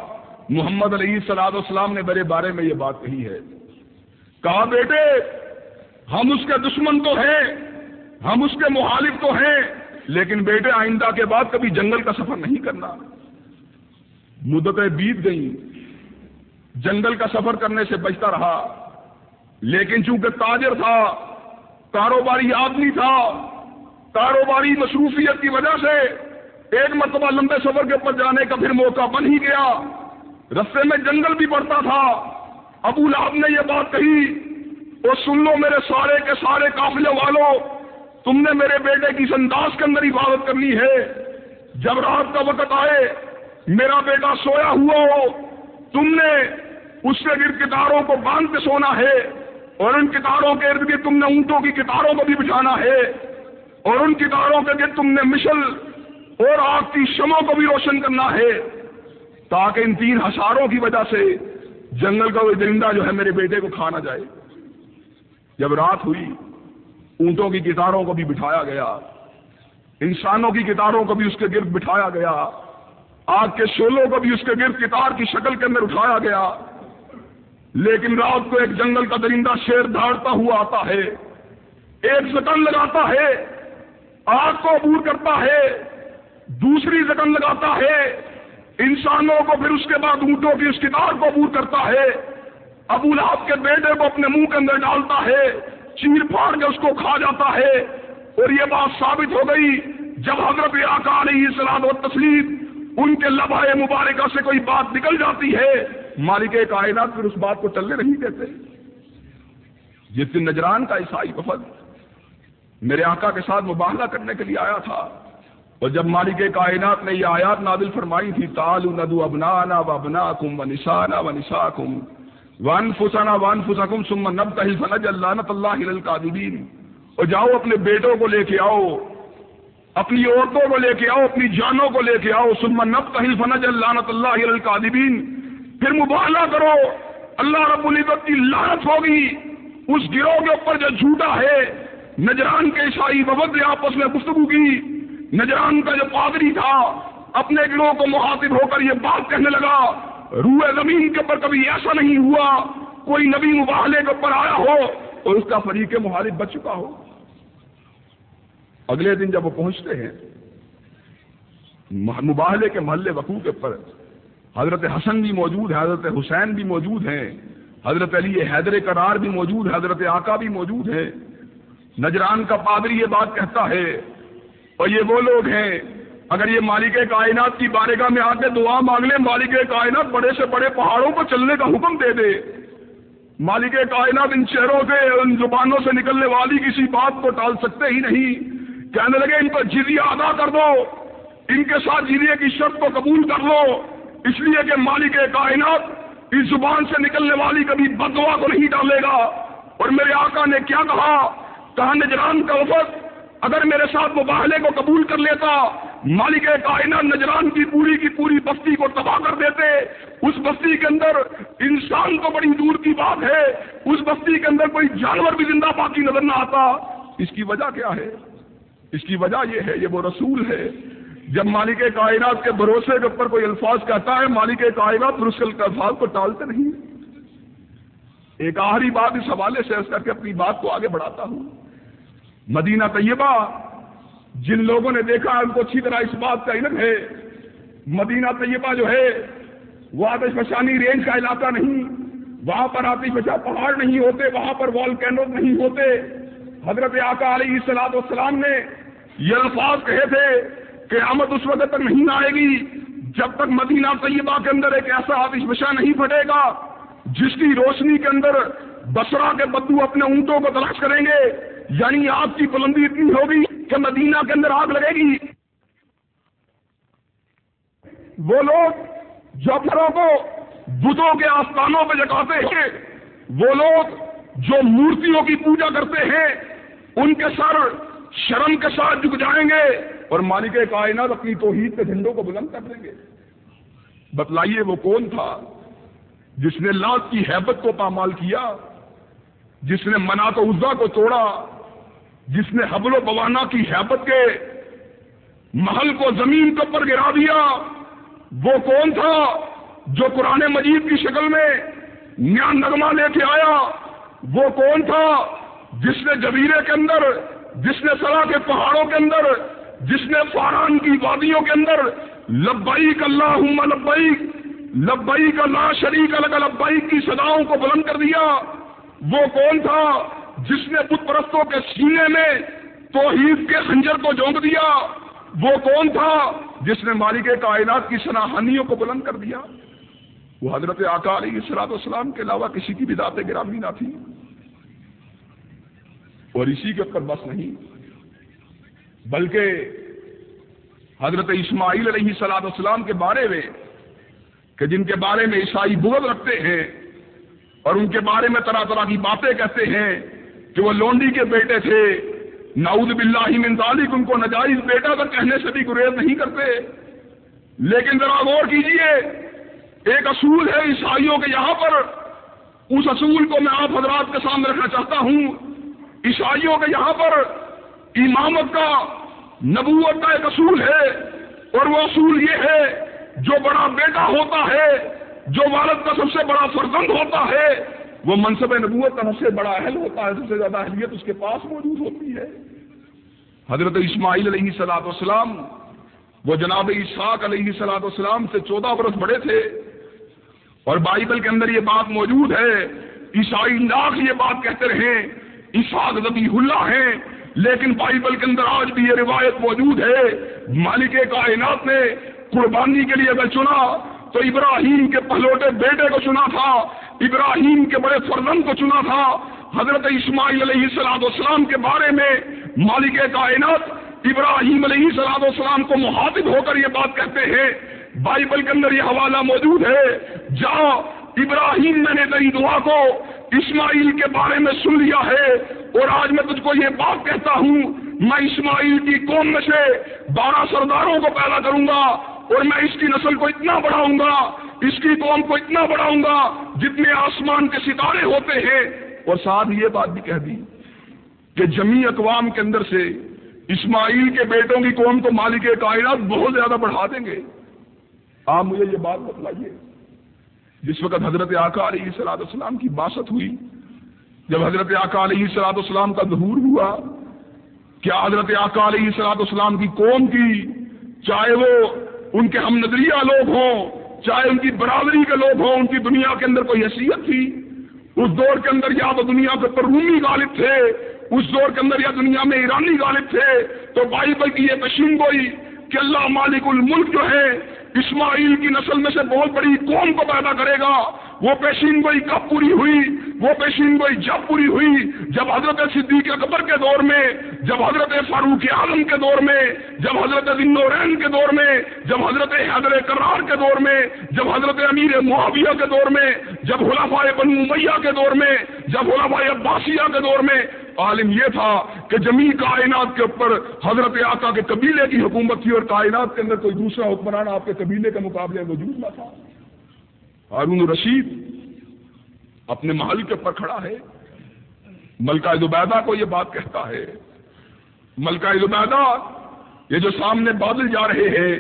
محمد علیہ صلاح السلام نے میرے بارے میں یہ بات کہی ہے۔ کہا، بیٹے، ہم اس کے دشمن تو ہیں۔ ہم اس کے مخالف تو ہیں، لیکن بیٹے آئندہ کے بعد کبھی جنگل کا سفر نہیں کرنا۔ مدتیں بیت گئیں۔ جنگل کا سفر کرنے سے بچتا رہا۔ لیکن چونکہ تاجر تھا، کاروباری آدمی تھا، کاروباری مصروفیت کی وجہ سے ایک مرتبہ لمبے سفر کے اوپر جانے کا پھر موقع بن ہی گیا۔ رستے میں جنگل بھی پڑتا تھا۔ ابو لاب نے یہ بات کہی، وہ سن لو میرے سارے کے سارے قافلے والوں تم نے میرے بیٹے کی انداز کے اندر حفاظت کرنی ہے۔ جب رات کا وقت آئے، میرا بیٹا سویا ہوا ہو، تم نے اس کے گرد کتاروں کو باندھ کے سونا ہے اور ان کتاروں کے ارد گرد تم نے اونٹوں کی کتاروں کو بھی بچھانا ہے۔ اور ان کتاروں کے گرد تم نے مشل اور آگ کی شموں کو بھی روشن کرنا ہے۔ تاکہ ان تین ہساروں کی وجہ سے جنگل کا کوئی درندہ جو ہے میرے بیٹے کو کھانا جائے۔ جب رات ہوئی اونٹوں کی کتاروں کو بھی بٹھایا گیا۔ انسانوں کی کتاروں کو بھی اس کے گرد بٹھایا گیا۔ آگ کے شولوں کو بھی اس کے گرد کتار کی شکل کے اندر اٹھایا گیا۔ لیکن رات کو ایک جنگل کا درندہ شیر دھاڑتا ہوا آتا ہے۔ ایک زکن لگاتا ہے۔ آگ کو عبور کرتا ہے۔ دوسری زکن لگاتا ہے۔ انسانوں کو پھر اس کے بعد اونٹوں کی اس کتاب کو عبور کرتا ہے۔ ابو لہب کے بیٹے کو اپنے منہ کے اندر ڈالتا ہے۔ چیر پھاڑ کے اس کو کھا جاتا ہے اور یہ بات ثابت ہو گئی جب حضرت آقا علیہ سلاد و تسلیم ان کے لبائے مبارکہ سے کوئی بات نکل جاتی ہے، مالک کائنات پھر اس بات کو چلنے نہیں دیتے۔ جس دن نجران کا عیسائی وفد میرے آقا کے ساتھ مباہلہ کرنے کے لیے آیا تھا۔ اور جب مالک کائنات نے یہ آیات نادل فرمائی تھی تالو ندو ابنا و ابنا کم و نشانا و نشا کم ون فسانا ون فسا کم سم نب تحل فنج اللہ اللہ اور جاؤ اپنے بیٹوں کو لے کے آؤ، اپنی عورتوں کو لے کے آؤ، اپنی جانوں کو لے کے آؤ۔ سم نب تحل فنج اللہ اللہ القادبین پھر مباہلہ کرو، اللہ رب العزت کی لانت ہوگی۔ اس گروہ کے اوپر جو جھوٹا ہے، نجران کے عیسائی وبد آپس میں گفتگو کی۔ نجران کا جو پادری تھا، اپنے گروہ کو مخاطب ہو کر یہ بات کہنے لگا۔ روئے زمین کے اوپر کبھی ایسا نہیں ہوا، کوئی نبی مباہلے کے اوپر آیا ہو اور اس کا فریق محالف بچ چکا ہو۔ اگلے دن جب وہ پہنچتے ہیں مباہلے کے محلے وقوع کے اوپر حضرت حسن بھی موجود ہے حضرت حسین بھی موجود ہیں، حضرت علی حیدر قرار بھی موجود ہے حضرت آقا بھی موجود ہے نجران کا پادری یہ بات کہتا ہے اور یہ وہ لوگ ہیں اگر یہ مالک کائنات کی بارگاہ میں آ کے دعا مانگ لے، مالک کائنات بڑے سے بڑے پہاڑوں پر چلنے کا حکم دے دے۔ مالک کائنات ان چہروں سے، ان زبانوں سے نکلنے والی کسی بات کو ٹال سکتے ہی نہیں۔ کہنے لگے، ان پر جزیہ ادا کر دو۔ ان کے ساتھ جزیے کی شرط کو قبول کر لو۔ اس لیے کہ مالک کائنات اس زبان سے نکلنے والی کبھی بدوا کو نہیں ڈالے گا۔ اور میرے آقا نے کیا کہا؟ کہا نجران کا وفد اگر میرے ساتھ مباہلے کو قبول کر لیتا مالک کائنات نجران کی پوری کی پوری بستی کو تباہ کر دیتے، اس بستی کے اندر انسان کو بڑی دور کی بات ہے، اس بستی کے اندر کوئی جانور بھی زندہ باقی نظر نہ آتا۔ اس کی وجہ کیا ہے؟ اس کی وجہ یہ ہے، یہ وہ رسول ہے۔ جب مالک کائنات کے بھروسے کے اوپر کوئی الفاظ کہتا ہے، مالک کائنات رسول کے الفاظ کو ٹالتے نہیں۔ ایک آخری بات اس حوالے سے کر کے اپنی بات کو آگے بڑھاتا ہوں۔ مدینہ طیبہ جن لوگوں نے دیکھا ان کو اچھی طرح اس بات کا علم ہے، مدینہ طیبہ جو ہے، وہ آتش فشانی رینج کا علاقہ نہیں، وہاں پر آتش فشا پہاڑ نہیں ہوتے، وہاں پر والکینوز نہیں ہوتے۔ حضرت آقا علیہ السلاد والسلام نے یہ الفاظ کہے تھے کہ آمد اس وقت تک نہیں آئے گی جب تک مدینہ طیبہ کے اندر ایک ایسا آتش فشا نہیں پھٹے گا جس کی روشنی کے اندر بسرا کے بدو اپنے اونٹوں کو تلاش کریں گے۔ یعنی آپ کی بلندی اتنی ہوگی کہ مدینہ کے اندر آگ لگے گی۔ وہ لوگ جو گھروں کو بتوں کے آستانوں پہ جگاتے ہیں۔ وہ لوگ جو مورتیوں کی پوجا کرتے ہیں، ان کے سر شرم کے ساتھ جھک جائیں گے اور مالک کائنات اپنی توحید کے جھنڈوں کو بلند کر دیں گے۔ بتلائیے وہ کون تھا جس نے لات کی حیبت کو پامال کیا، جس نے منا تو عزا کو توڑا جس نے حبل و بوانا کی حیبت کے محل کو زمین کے اوپر گرا دیا، وہ کون تھا جو قرآن مجید کی شکل میں نیا نغمہ لے کے آیا؟ وہ کون تھا جس نے جبیرے کے اندر، جس نے سلا کے پہاڑوں کے اندر، جس نے فاران کی وادیوں کے اندر، لبیک اللہ لبیک لبیک اللہ شریک الگ لبیک کی صداؤں کو بلند کر دیا، وہ کون تھا جس نے بت پرستوں کے سینے میں توحید کے خنجر کو جونک دیا، وہ کون تھا جس نے مالک کائنات کی سناہانیوں کو بلند کر دیا؟ وہ حضرت آقا علیہ السلاط والسلام کے علاوہ کسی کی بھی دات گرامی نہ تھی۔ اور اسی کے اوپر بس نہیں، بلکہ حضرت اسماعیل علیہ السلاط والسلام کے بارے میں، کہ جن کے بارے میں عیسائی بغض رکھتے ہیں اور ان کے بارے میں طرح طرح کی باتیں کہتے ہیں کہ وہ لونڈی کے بیٹے تھے۔ نعوذ باللہ من ذالک، ان کو نجائز بیٹا کر کہنے سے بھی گریز نہیں کرتے۔ لیکن ذرا غور کیجیے، ایک اصول ہے عیسائیوں کے یہاں پر۔ اس اصول کو میں آپ حضرات کے سامنے رکھنا چاہتا ہوں۔ عیسائیوں کے یہاں پر امامت کا نبوت کا ایک اصول ہے۔ اور وہ اصول یہ ہے، جو بڑا بیٹا ہوتا ہے، جو والد کا سب سے بڑا فرزند ہوتا ہے وہ منصب نبوت کا سب سے بڑا اہل ہوتا ہے، سب سے زیادہ اہلیت اس کے پاس موجود ہوتی ہے۔ حضرت اسماعیل علیہ سلاۃ والسلام، وہ جناب اسحاق علیہ سلاۃ والسلام سے چودہ برس بڑے تھے۔ اور بائبل کے اندر یہ بات موجود ہے، عیسائی لاکھ یہ بات کہتے رہے اسحاق ذبی اللہ ہیں، لیکن بائبل کے اندر آج بھی یہ روایت موجود ہے۔ مالک کائنات نے قربانی کے لیے اگر چنا، تو ابراہیم کے پہلوٹے بیٹے کو چنا تھا۔ ابراہیم کے بڑے فرزن کو چنا تھا، حضرت اسماعیل علیہ السلام والسلام کے بارے میں مالک کائنات ابراہیم علیہ السلام والسلام کو محاطب ہو کر یہ بات کہتے ہیں۔ بائبل کے اندر یہ حوالہ موجود ہے۔ جہاں ابراہیم میں نے تیری دعا کو اسماعیل کے بارے میں سن لیا ہے اور آج میں تجھ کو یہ بات کہتا ہوں، میں اسماعیل کی قوم میں سے بارہ سرداروں کو پیدا کروں گا اور میں اس کی نسل کو اتنا بڑھاؤں گا اس کی قوم کو اتنا بڑھاؤں گا جتنے آسمان کے ستارے ہوتے ہیں۔ اور ساتھ یہ بات بھی کہہ دی کہ جمی اقوام کے اندر سے اسماعیل کے بیٹوں کی قوم کو مالک کائنات بہت زیادہ بڑھا دیں گے۔ آپ مجھے یہ بات بتلائیے۔ جس وقت حضرت آقا علیہ صلاح السلام کی باست ہوئی، جب حضرت آقا علیہ صلاح السلام کا ظہور ہوا، کیا حضرت آقا علیہ صلاح السلام کی قوم کی، چاہے وہ ان کے ہم نظریہ لوگ ہوں چاہے ان کی برادری کے لوگ ہوں، ان کی دنیا کے اندر کوئی حیثیت تھی، اس دور کے اندر یا تو دنیا کے اوپر رومی غالب تھے، اس دور کے اندر یا دنیا میں ایرانی غالب تھے، تو بائبل کی یہ پشین گوئی کہ اللہ مالک الملک جو ہے، اسماعیل کی نسل میں سے بہت بڑی قوم کو پیدا کرے گا۔ وہ پیشین گوئی کب پوری ہوئی؟ وہ پیشین گوئی جب پوری ہوئی؟ جب حضرت صدیق اکبر کے دور میں، جب حضرت فاروق عالم کے دور میں، جب حضرت ذنورین کے دور میں، جب حضرت حضر کرار کے دور میں، جب حضرت امیر معاویہ کے دور میں، جب خلافۂ بنو میاں کے دور میں، جب خلافۂ عباسیہ کے دور میں عالم یہ تھا کہ جمی کائنات کے اوپر حضرت آقا کے قبیلے کی حکومت تھی اور کائنات کے اندر کوئی دوسرا حکمران آپ کے قبیلے کے مقابلے وجود نہ تھا۔ ہارون رشید اپنے محل کے اوپر کھڑا ہے۔ ملکہ زبیدہ کو یہ بات کہتا ہے۔ ملکہ زبیدہ یہ جو سامنے بادل جا رہے ہیں،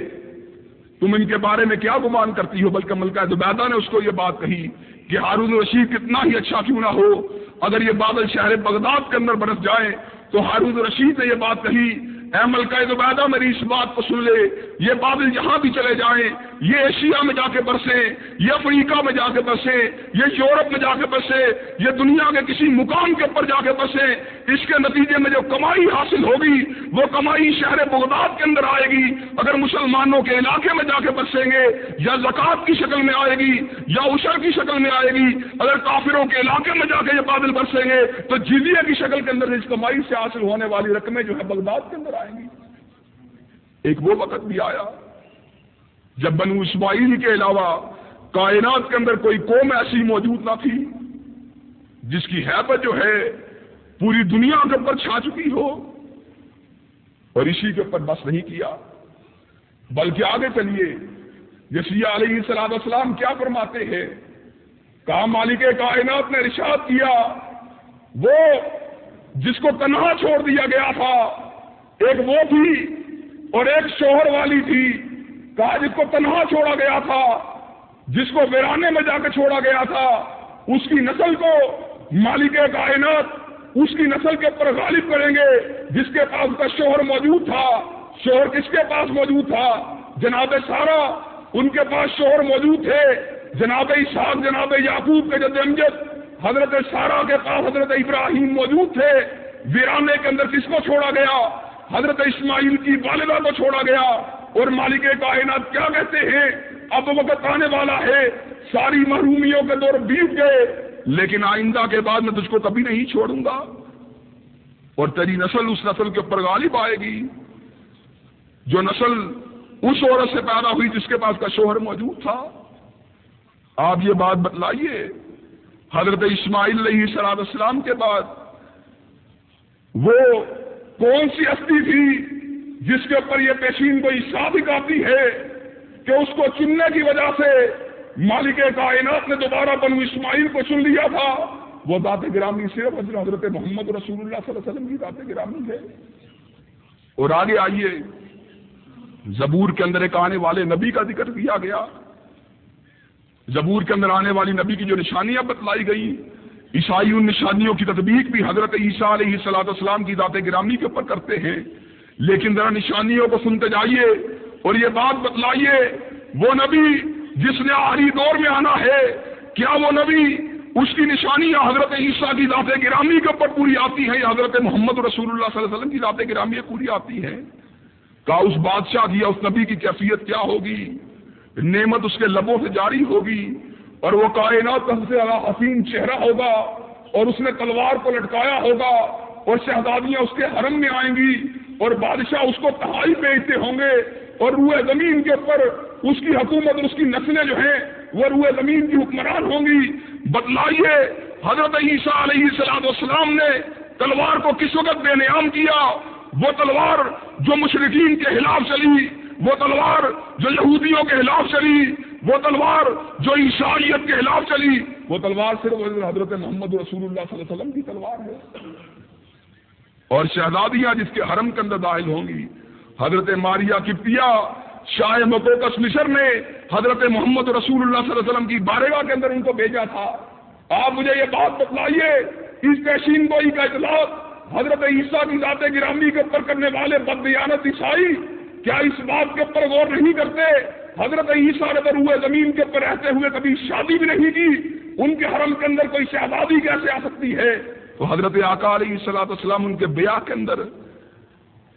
تم ان کے بارے میں کیا گمان کرتی ہو؟ بلکہ ملکہ زبیدہ نے اس کو یہ بات کہی کہ ہارون رشید کتنا ہی اچھا کیوں نہ ہو اگر یہ بادل شہر بغداد کے اندر برس جائے تو ہارون رشید نے یہ بات کہی، اے ملکہ زبیدہ، میری اس بات کو سن لے۔ یہ بادل جہاں بھی چلے جائیں، یہ ایشیا میں جا کے برسے یہ افریقہ میں جا کے برسے یہ یورپ میں جا کے برسے یہ دنیا کے کسی مقام کے اوپر جا کے برسے اس کے نتیجے میں جو کمائی حاصل ہوگی، وہ کمائی شہر بغداد کے اندر آئے گی۔ اگر مسلمانوں کے علاقے میں جا کے برسیں گے، یا زکوٰۃ کی شکل میں آئے گی، یا اشر کی شکل میں آئے گی، اگر کافروں کے علاقے میں جا کے یہ بادل برسیں گے، تو جزیے کی شکل کے اندر اس کمائی سے حاصل ہونے والی رقمیں جو ہے بغداد کے اندر آئیں گی۔ ایک وہ وقت بھی آیا جب بنو اسماعیل کے علاوہ کائنات کے اندر کوئی قوم ایسی موجود نہ تھی جس کی حیبت جو ہے پوری دنیا کے اوپر چھا چکی ہو اور اسی کے اوپر بس نہیں کیا، بلکہ آگے چلیے یسیہ علیہ السلام السلام کیا فرماتے ہیں؟ کہا، مالک کائنات نے رشاد کیا، وہ جس کو تنہا چھوڑ دیا گیا تھا، ایک وہ تھی اور ایک شوہر والی تھی کہا جس کو تنہا چھوڑا گیا تھا، جس کو ویرانے میں جا کے چھوڑا گیا تھا۔ اس کی نسل کو مالک کائنات، اس کی نسل کے اوپر غالب کریں گے، جس کے پاس کا شوہر موجود تھا۔ شوہر کس کے پاس موجود تھا؟ جناب سارا، ان کے پاس شوہر موجود تھے۔ جناب اسحاق، جناب یعقوب کے جد امجد، حضرت سارا کے پاس حضرت ابراہیم موجود تھے۔ ویرانے کے اندر کس کو چھوڑا گیا؟ حضرت اسماعیل کی والدہ کو چھوڑا گیا اور مالک کائنات کیا کہتے ہیں؟ اب وقت آنے والا ہے۔ ساری محرومیوں کے دور بیت گئے۔ لیکن آئندہ کے بعد میں تجھ کو کبھی نہیں چھوڑوں گا۔ اور تیری نسل اس نسل کے اوپر غالب آئے گی۔ جو نسل اس عورت سے پیدا ہوئی جس کے پاس کا شوہر موجود تھا۔ آپ یہ بات بتلائیے، حضرت اسماعیل علیہ سلاد السلام کے بعد وہ کون سی ہستی تھی جس کے اوپر یہ پیشین کوئی ثابت آتی ہے کہ اس کو چننے کی وجہ سے مالک کائنات نے دوبارہ بنو اسماعیل کو چن لیا تھا؟ وہ دات گرامی صرف حضرت محمد رسول اللہ صلی اللہ علیہ وسلم کی دات گرامی ہے۔ اور آگے آئیے۔ زبور کے اندر ایک آنے والے نبی کا ذکر کیا گیا۔ زبور کے اندر آنے والی نبی کی جو نشانیاں بتلائی گئی عیسائی ان نشانیوں کی تطبیق بھی حضرت عیسیٰ علیہ صلاح السلام کی ذات گرامی کے اوپر کرتے ہیں۔ لیکن ذرا نشانیوں کو سنتے جائیے اور یہ بات بتلائیے، وہ نبی جس نے آری دور میں آنا ہے، کیا وہ نبی اس کی نشانیاں حضرت عیسیٰ کی ذات گرامی کے اوپر پوری آتی ہیں یا حضرت محمد رسول اللہ صلی اللہ علیہ وسلم کی ذات گرامی پوری آتی ہے کہا اس بادشاہ کی یا اس نبی کی کیفیت کیا ہوگی؟ نعمت اس کے لبوں سے جاری ہوگی۔ اور وہ کائنات کا سے حسین چہرہ ہوگا اور اس نے تلوار کو لٹکایا ہوگا اور شہزادیاں اس کے حرم میں آئیں گی اور بادشاہ اس کو تہائی بیچتے ہوں گے اور روئے زمین کے اوپر اس کی حکومت اور اس کی نسلیں جو ہیں وہ روئے زمین کی حکمران ہوں گی۔ بتلائیے حضرت عیسیٰ علیہ السلام والسلام نے تلوار کو کس وقت بے نیام کیا؟ وہ تلوار جو مشرقین کے خلاف چلی، وہ تلوار جو یہودیوں کے خلاف چلی وہ تلوار جو عیسائیت کے خلاف چلی، وہ تلوار صرف حضرت محمد رسول اللہ صلی اللہ علیہ وسلم کی تلوار ہے۔ اور شہزادیاں جس کے حرم کے اندر داخل ہوں گی، حضرت ماریا کپتیا، شاہ مکوکس مصر نے حضرت محمد رسول اللہ صلی اللہ علیہ وسلم کی بارگاہ کے اندر ان کو بھیجا تھا۔ آپ مجھے یہ بات بتلائیے، اس پیشین گوئی کا اطلاع حضرت عیسیٰ کی ذات گرامی کے اوپر کرنے والے بدیانت عیسائی کیا اس بات کے اوپر غور نہیں کرتے؟ حضرت عیسیٰ نے ہوئے زمین کے اوپر رہتے ہوئے کبھی شادی بھی نہیں کی، ان کے حرم کے اندر کوئی شہزادی کیسے آ سکتی ہے؟ تو حضرت آقا علیہ السلاۃ السلام ان کے بیاہ کے اندر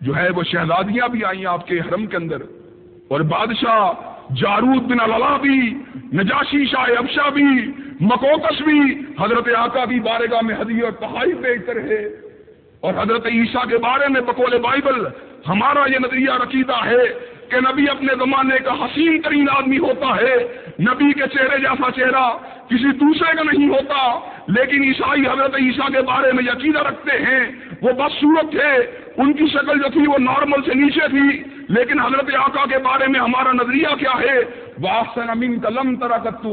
جو ہے وہ شہزادیاں بھی آئیں آپ کے حرم کے اندر۔ اور بادشاہ جارود بن اللہ بھی، نجاشی شاہ ابشا بھی مکوکس بھی حضرت آقا بھی بارگاہ میں حدیع اور تحائف بھیجتے رہے اور حضرت عیسیٰ کے بارے میں بقول بائبل، ہمارا یہ نظریہ رقیدہ ہے کہ نبی اپنے زمانے کا حسین ترین آدمی ہوتا ہے۔ نبی کے چہرے جیسا چہرہ کسی دوسرے کا نہیں ہوتا، لیکن عیسائی حضرت عیسیٰ کے بارے میں یقینہ رکھتے ہیں۔ وہ بس صورت تھے ان کی شکل جو تھی وہ نارمل سے نیچے تھی۔ لیکن حضرت آقا کے بارے میں ہمارا نظریہ کیا ہے؟ واسن امین کلم ترا کتو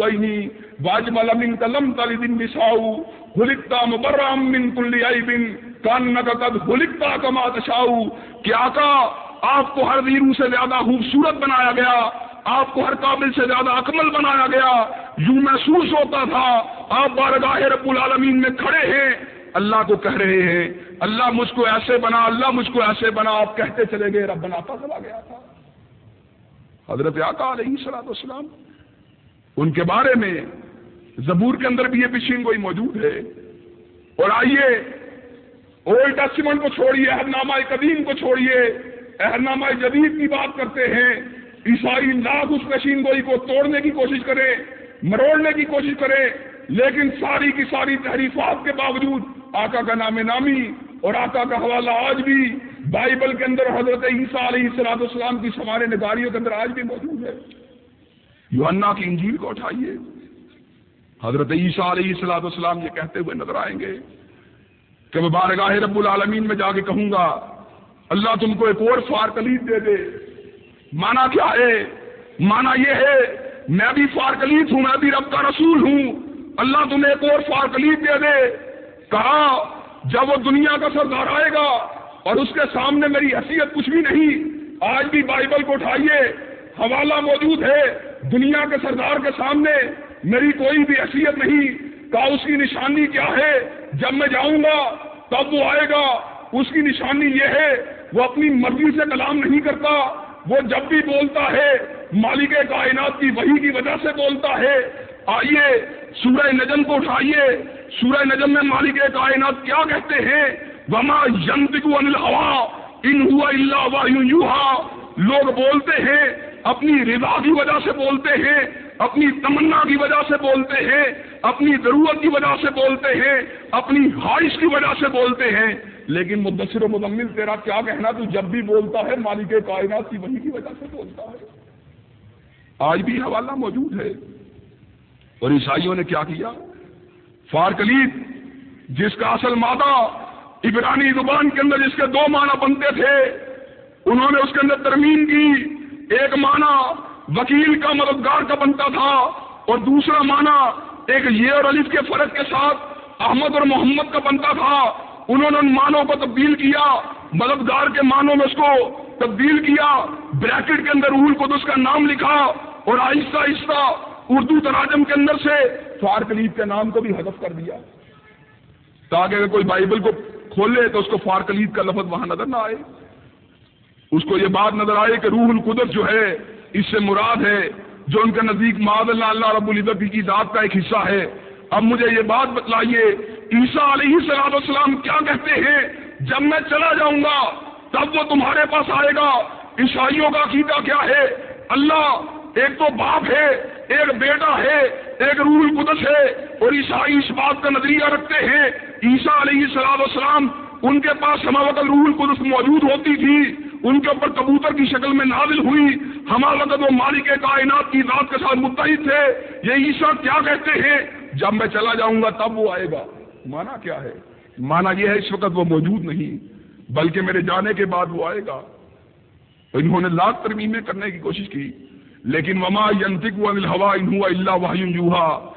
واجمل امین کلم تلی دن بساؤ ہلکتا مبرام من کل بن کان قد ہلکتا کما تشاؤ کہ آقا آپ کو ہر ویرو سے زیادہ خوبصورت بنایا گیا، آپ کو ہر قابل سے زیادہ اکمل بنایا گیا۔ یوں محسوس ہوتا تھا، آپ بارگاہ رب العالمین میں کھڑے ہیں، اللہ کو کہہ رہے ہیں، اللہ مجھ کو ایسے بنا، اللہ مجھ کو ایسے بنا۔ آپ کہتے چلے گئے رب بناتا چلا گیا تھا۔ حضرت آقا علیہ سلاد السلام ان کے بارے میں زبور کے اندر بھی یہ پشین کوئی موجود ہے۔ اور آئیے اولڈ ٹیسٹمنٹ کو چھوڑیے ہر نامہ قدیم کو چھوڑیے۔ اہرنامہ جدید کی بات کرتے ہیں، عیسائی لاکھ اس مشین گوئی کو توڑنے کی کوشش کرے، مروڑنے کی کوشش کرے، لیکن ساری کی ساری تحریفات کے باوجود آقا کا نام نامی اور آقا کا حوالہ آج بھی بائبل کے اندر حضرت عیسیٰ علیہ السلاط السلام کی سوارے نگاریوں کے اندر آج بھی موجود ہے۔ یوحنا کی انجیل کو اٹھائیے۔ حضرت عیسیٰ علیہ السلاط السلام یہ کہتے ہوئے نظر آئیں گے کہ میں بارگاہ رب العالمین میں جا کے کہوں گا اللہ تم کو ایک اور فار کلید دے دے۔ مانا کیا ہے؟ مانا یہ ہے، میں بھی فار کلید ہوں، میں بھی رب کا رسول ہوں۔ اللہ تمہیں ایک اور فار کلید دے دے۔ کہا، جب وہ دنیا کا سردار آئے گا اور اس کے سامنے میری حیثیت کچھ بھی نہیں، آج بھی بائبل کو اٹھائیے، حوالہ موجود ہے، دنیا کے سردار کے سامنے میری کوئی بھی حیثیت نہیں۔ کہا، اس کی نشانی کیا ہے؟ جب میں جاؤں گا، تب وہ آئے گا۔ اس کی نشانی یہ ہے وہ اپنی مرضی سے کلام نہیں کرتا، وہ جب بھی بولتا ہے، مالک کائنات کی وہی کی وجہ سے بولتا ہے۔ آئیے، سورہ نجم کو اٹھائیے۔ سورہ نجم میں مالک کائنات کیا کہتے ہیں؟ وما ہوا ان ہوا لوگ بولتے ہیں، اپنی رضا کی وجہ سے بولتے ہیں، اپنی تمنا کی وجہ سے بولتے ہیں، اپنی ضرورت کی وجہ سے بولتے ہیں، اپنی خواہش کی وجہ سے بولتے ہیں۔ لیکن مدثر و مدمل تیرا کیا کہنا تو جب بھی بولتا ہے مالک کائنات کی وہی کی وجہ سے بولتا ہے۔ آج بھی حوالہ موجود ہے۔ اور عیسائیوں نے کیا کیا؟ فارکلیت جس کا اصل مادہ عبرانی زبان کے اندر جس کے دو معنی بنتے تھے، انہوں نے اس کے اندر ترمیم کی۔ ایک معنی وکیل کا مددگار کا بنتا تھا اور دوسرا معنی ایک یہ اور علیف کے فرق کے ساتھ احمد اور محمد کا بنتا تھا۔ انہوں نے ان مانوں کو تبدیل کیا، مددگار کے معنوں میں اس کو تبدیل کیا، بریکٹ کے اندر اول کو کا نام لکھا اور آہستہ آہستہ اردو تراجم کے اندر سے فار کلیب کے نام کو بھی حذف کر دیا۔ تاکہ اگر کوئی بائبل کو کھولے تو اس کو فار کلید کا لفظ وہاں نظر نہ آئے۔ اس کو یہ بات نظر آئے کہ روح القدس جو ہے، اس سے مراد ہے، جو ان کے نزدیک معذ اللہ اللہ رب العزت کی ذات کا ایک حصہ ہے۔ اب مجھے یہ بات بتلائیے عیسیٰ علیہ السلام السلام کیا کہتے ہیں؟ جب میں چلا جاؤں گا، تب وہ تمہارے پاس آئے گا۔ عیسائیوں کا عقیدہ کیا ہے؟ اللہ ایک تو باپ ہے، ایک بیٹا ہے، ایک روح القدس ہے۔ اور عیسائی اس بات کا نظریہ رکھتے ہیں، عیسیٰ علیہ السلام السلام ان کے پاس ہما وقت روح القدس موجود ہوتی تھی۔ ان کے اوپر کبوتر کی شکل میں نازل ہوئی۔ ہما وقت وہ مالک کائنات کی ذات کے ساتھ متحد تھے۔ یہ عیسیٰ کیا کہتے ہیں؟ جب میں چلا جاؤں گا، تب وہ آئے گا۔ مانا کیا ہے؟ مانا یہ ہے اس وقت وہ موجود نہیں، بلکہ میرے جانے کے بعد وہ آئے گا۔ انہوں نے لاکھ ترمیمیں کرنے کی کوشش کی، لیکن وما ینتق ہوا انہوا اللہ واہ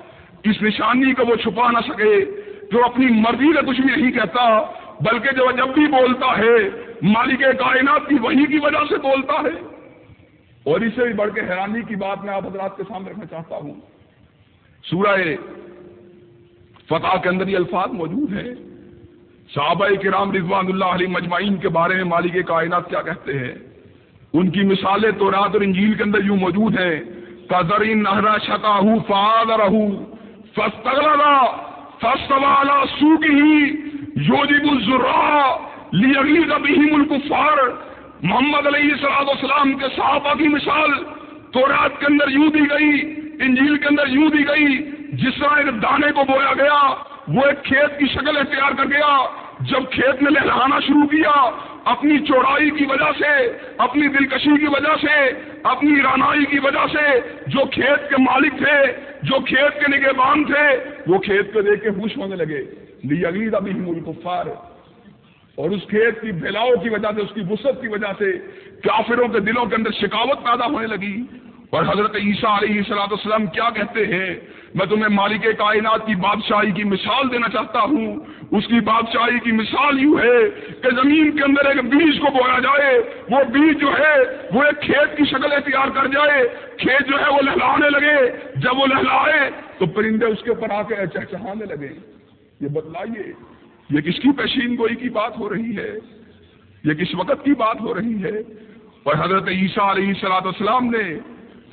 اس نشانی کو وہ چھپا نہ سکے جو اپنی مرضی کا کچھ بھی نہیں کہتا، بلکہ جو جب بھی بولتا ہے، مالک کائنات کی وہی کی وجہ سے بولتا ہے۔ اور اسے بھی بڑھ کے حیرانی کی بات میں آپ حضرات کے سامنے رکھنا چاہتا ہوں۔ سورہ فتح کے اندر یہ الفاظ موجود ہیں۔ صحابہ کرام رضوان اللہ علیہ مجمعین کے بارے میں مالک کائنات کیا کہتے ہیں؟ ان کی مثالیں تو رات اور انجیل کے اندر یوں موجود ہیں۔ کزرین نہرا شتا ہوں فاد رہو فستغلہ فستوالا سوک ہی یوجب الزرا لیغیظ بہم الکفار محمد علیہ السلام السلام کے صحابہ کی مثال تو رات کے اندر یوں دی گئی، انجیل کے اندر یوں دی گئی۔ جس طرح ایک دانے کو بویا گیا، وہ ایک کھیت کی شکل اختیار کر گیا۔ جب کھیت نے لہرانا شروع کیا، اپنی چوڑائی کی وجہ سے، اپنی دلکشی کی وجہ سے، اپنی رانائی کی وجہ سے جو کھیت کے مالک تھے، جو کھیت کے نگہبان تھے، وہ کھیت کو دیکھ کے خوش ہونے لگے۔ لی اگلی ابھی ملک اور اس کھیت کی پھیلاؤ کی وجہ سے، اس کی وسط کی وجہ سے کافروں کے دلوں کے اندر شکاوت پیدا ہونے لگی۔ اور حضرت عیسیٰ علیہ السلام کیا کہتے ہیں؟ میں تمہیں مالک کائنات کی بادشاہی کی مثال دینا چاہتا ہوں۔ اس کی بادشاہی کی مثال یوں ہے کہ زمین کے اندر ایک بیج کو بویا جائے۔ وہ بیج جو ہے، وہ ایک کھیت کی شکل اختیار کر جائے۔ کھیت جو ہے، وہ لہلانے لگے۔ جب وہ لہلائے، تو پرندے اس کے اوپر آ کے چہچہانے لگے۔ یہ بتلائیے، یہ کس کی پیشین گوئی کی بات ہو رہی ہے؟ یہ کس وقت کی بات ہو رہی ہے؟ اور حضرت عیسیٰ علیہ السلام نے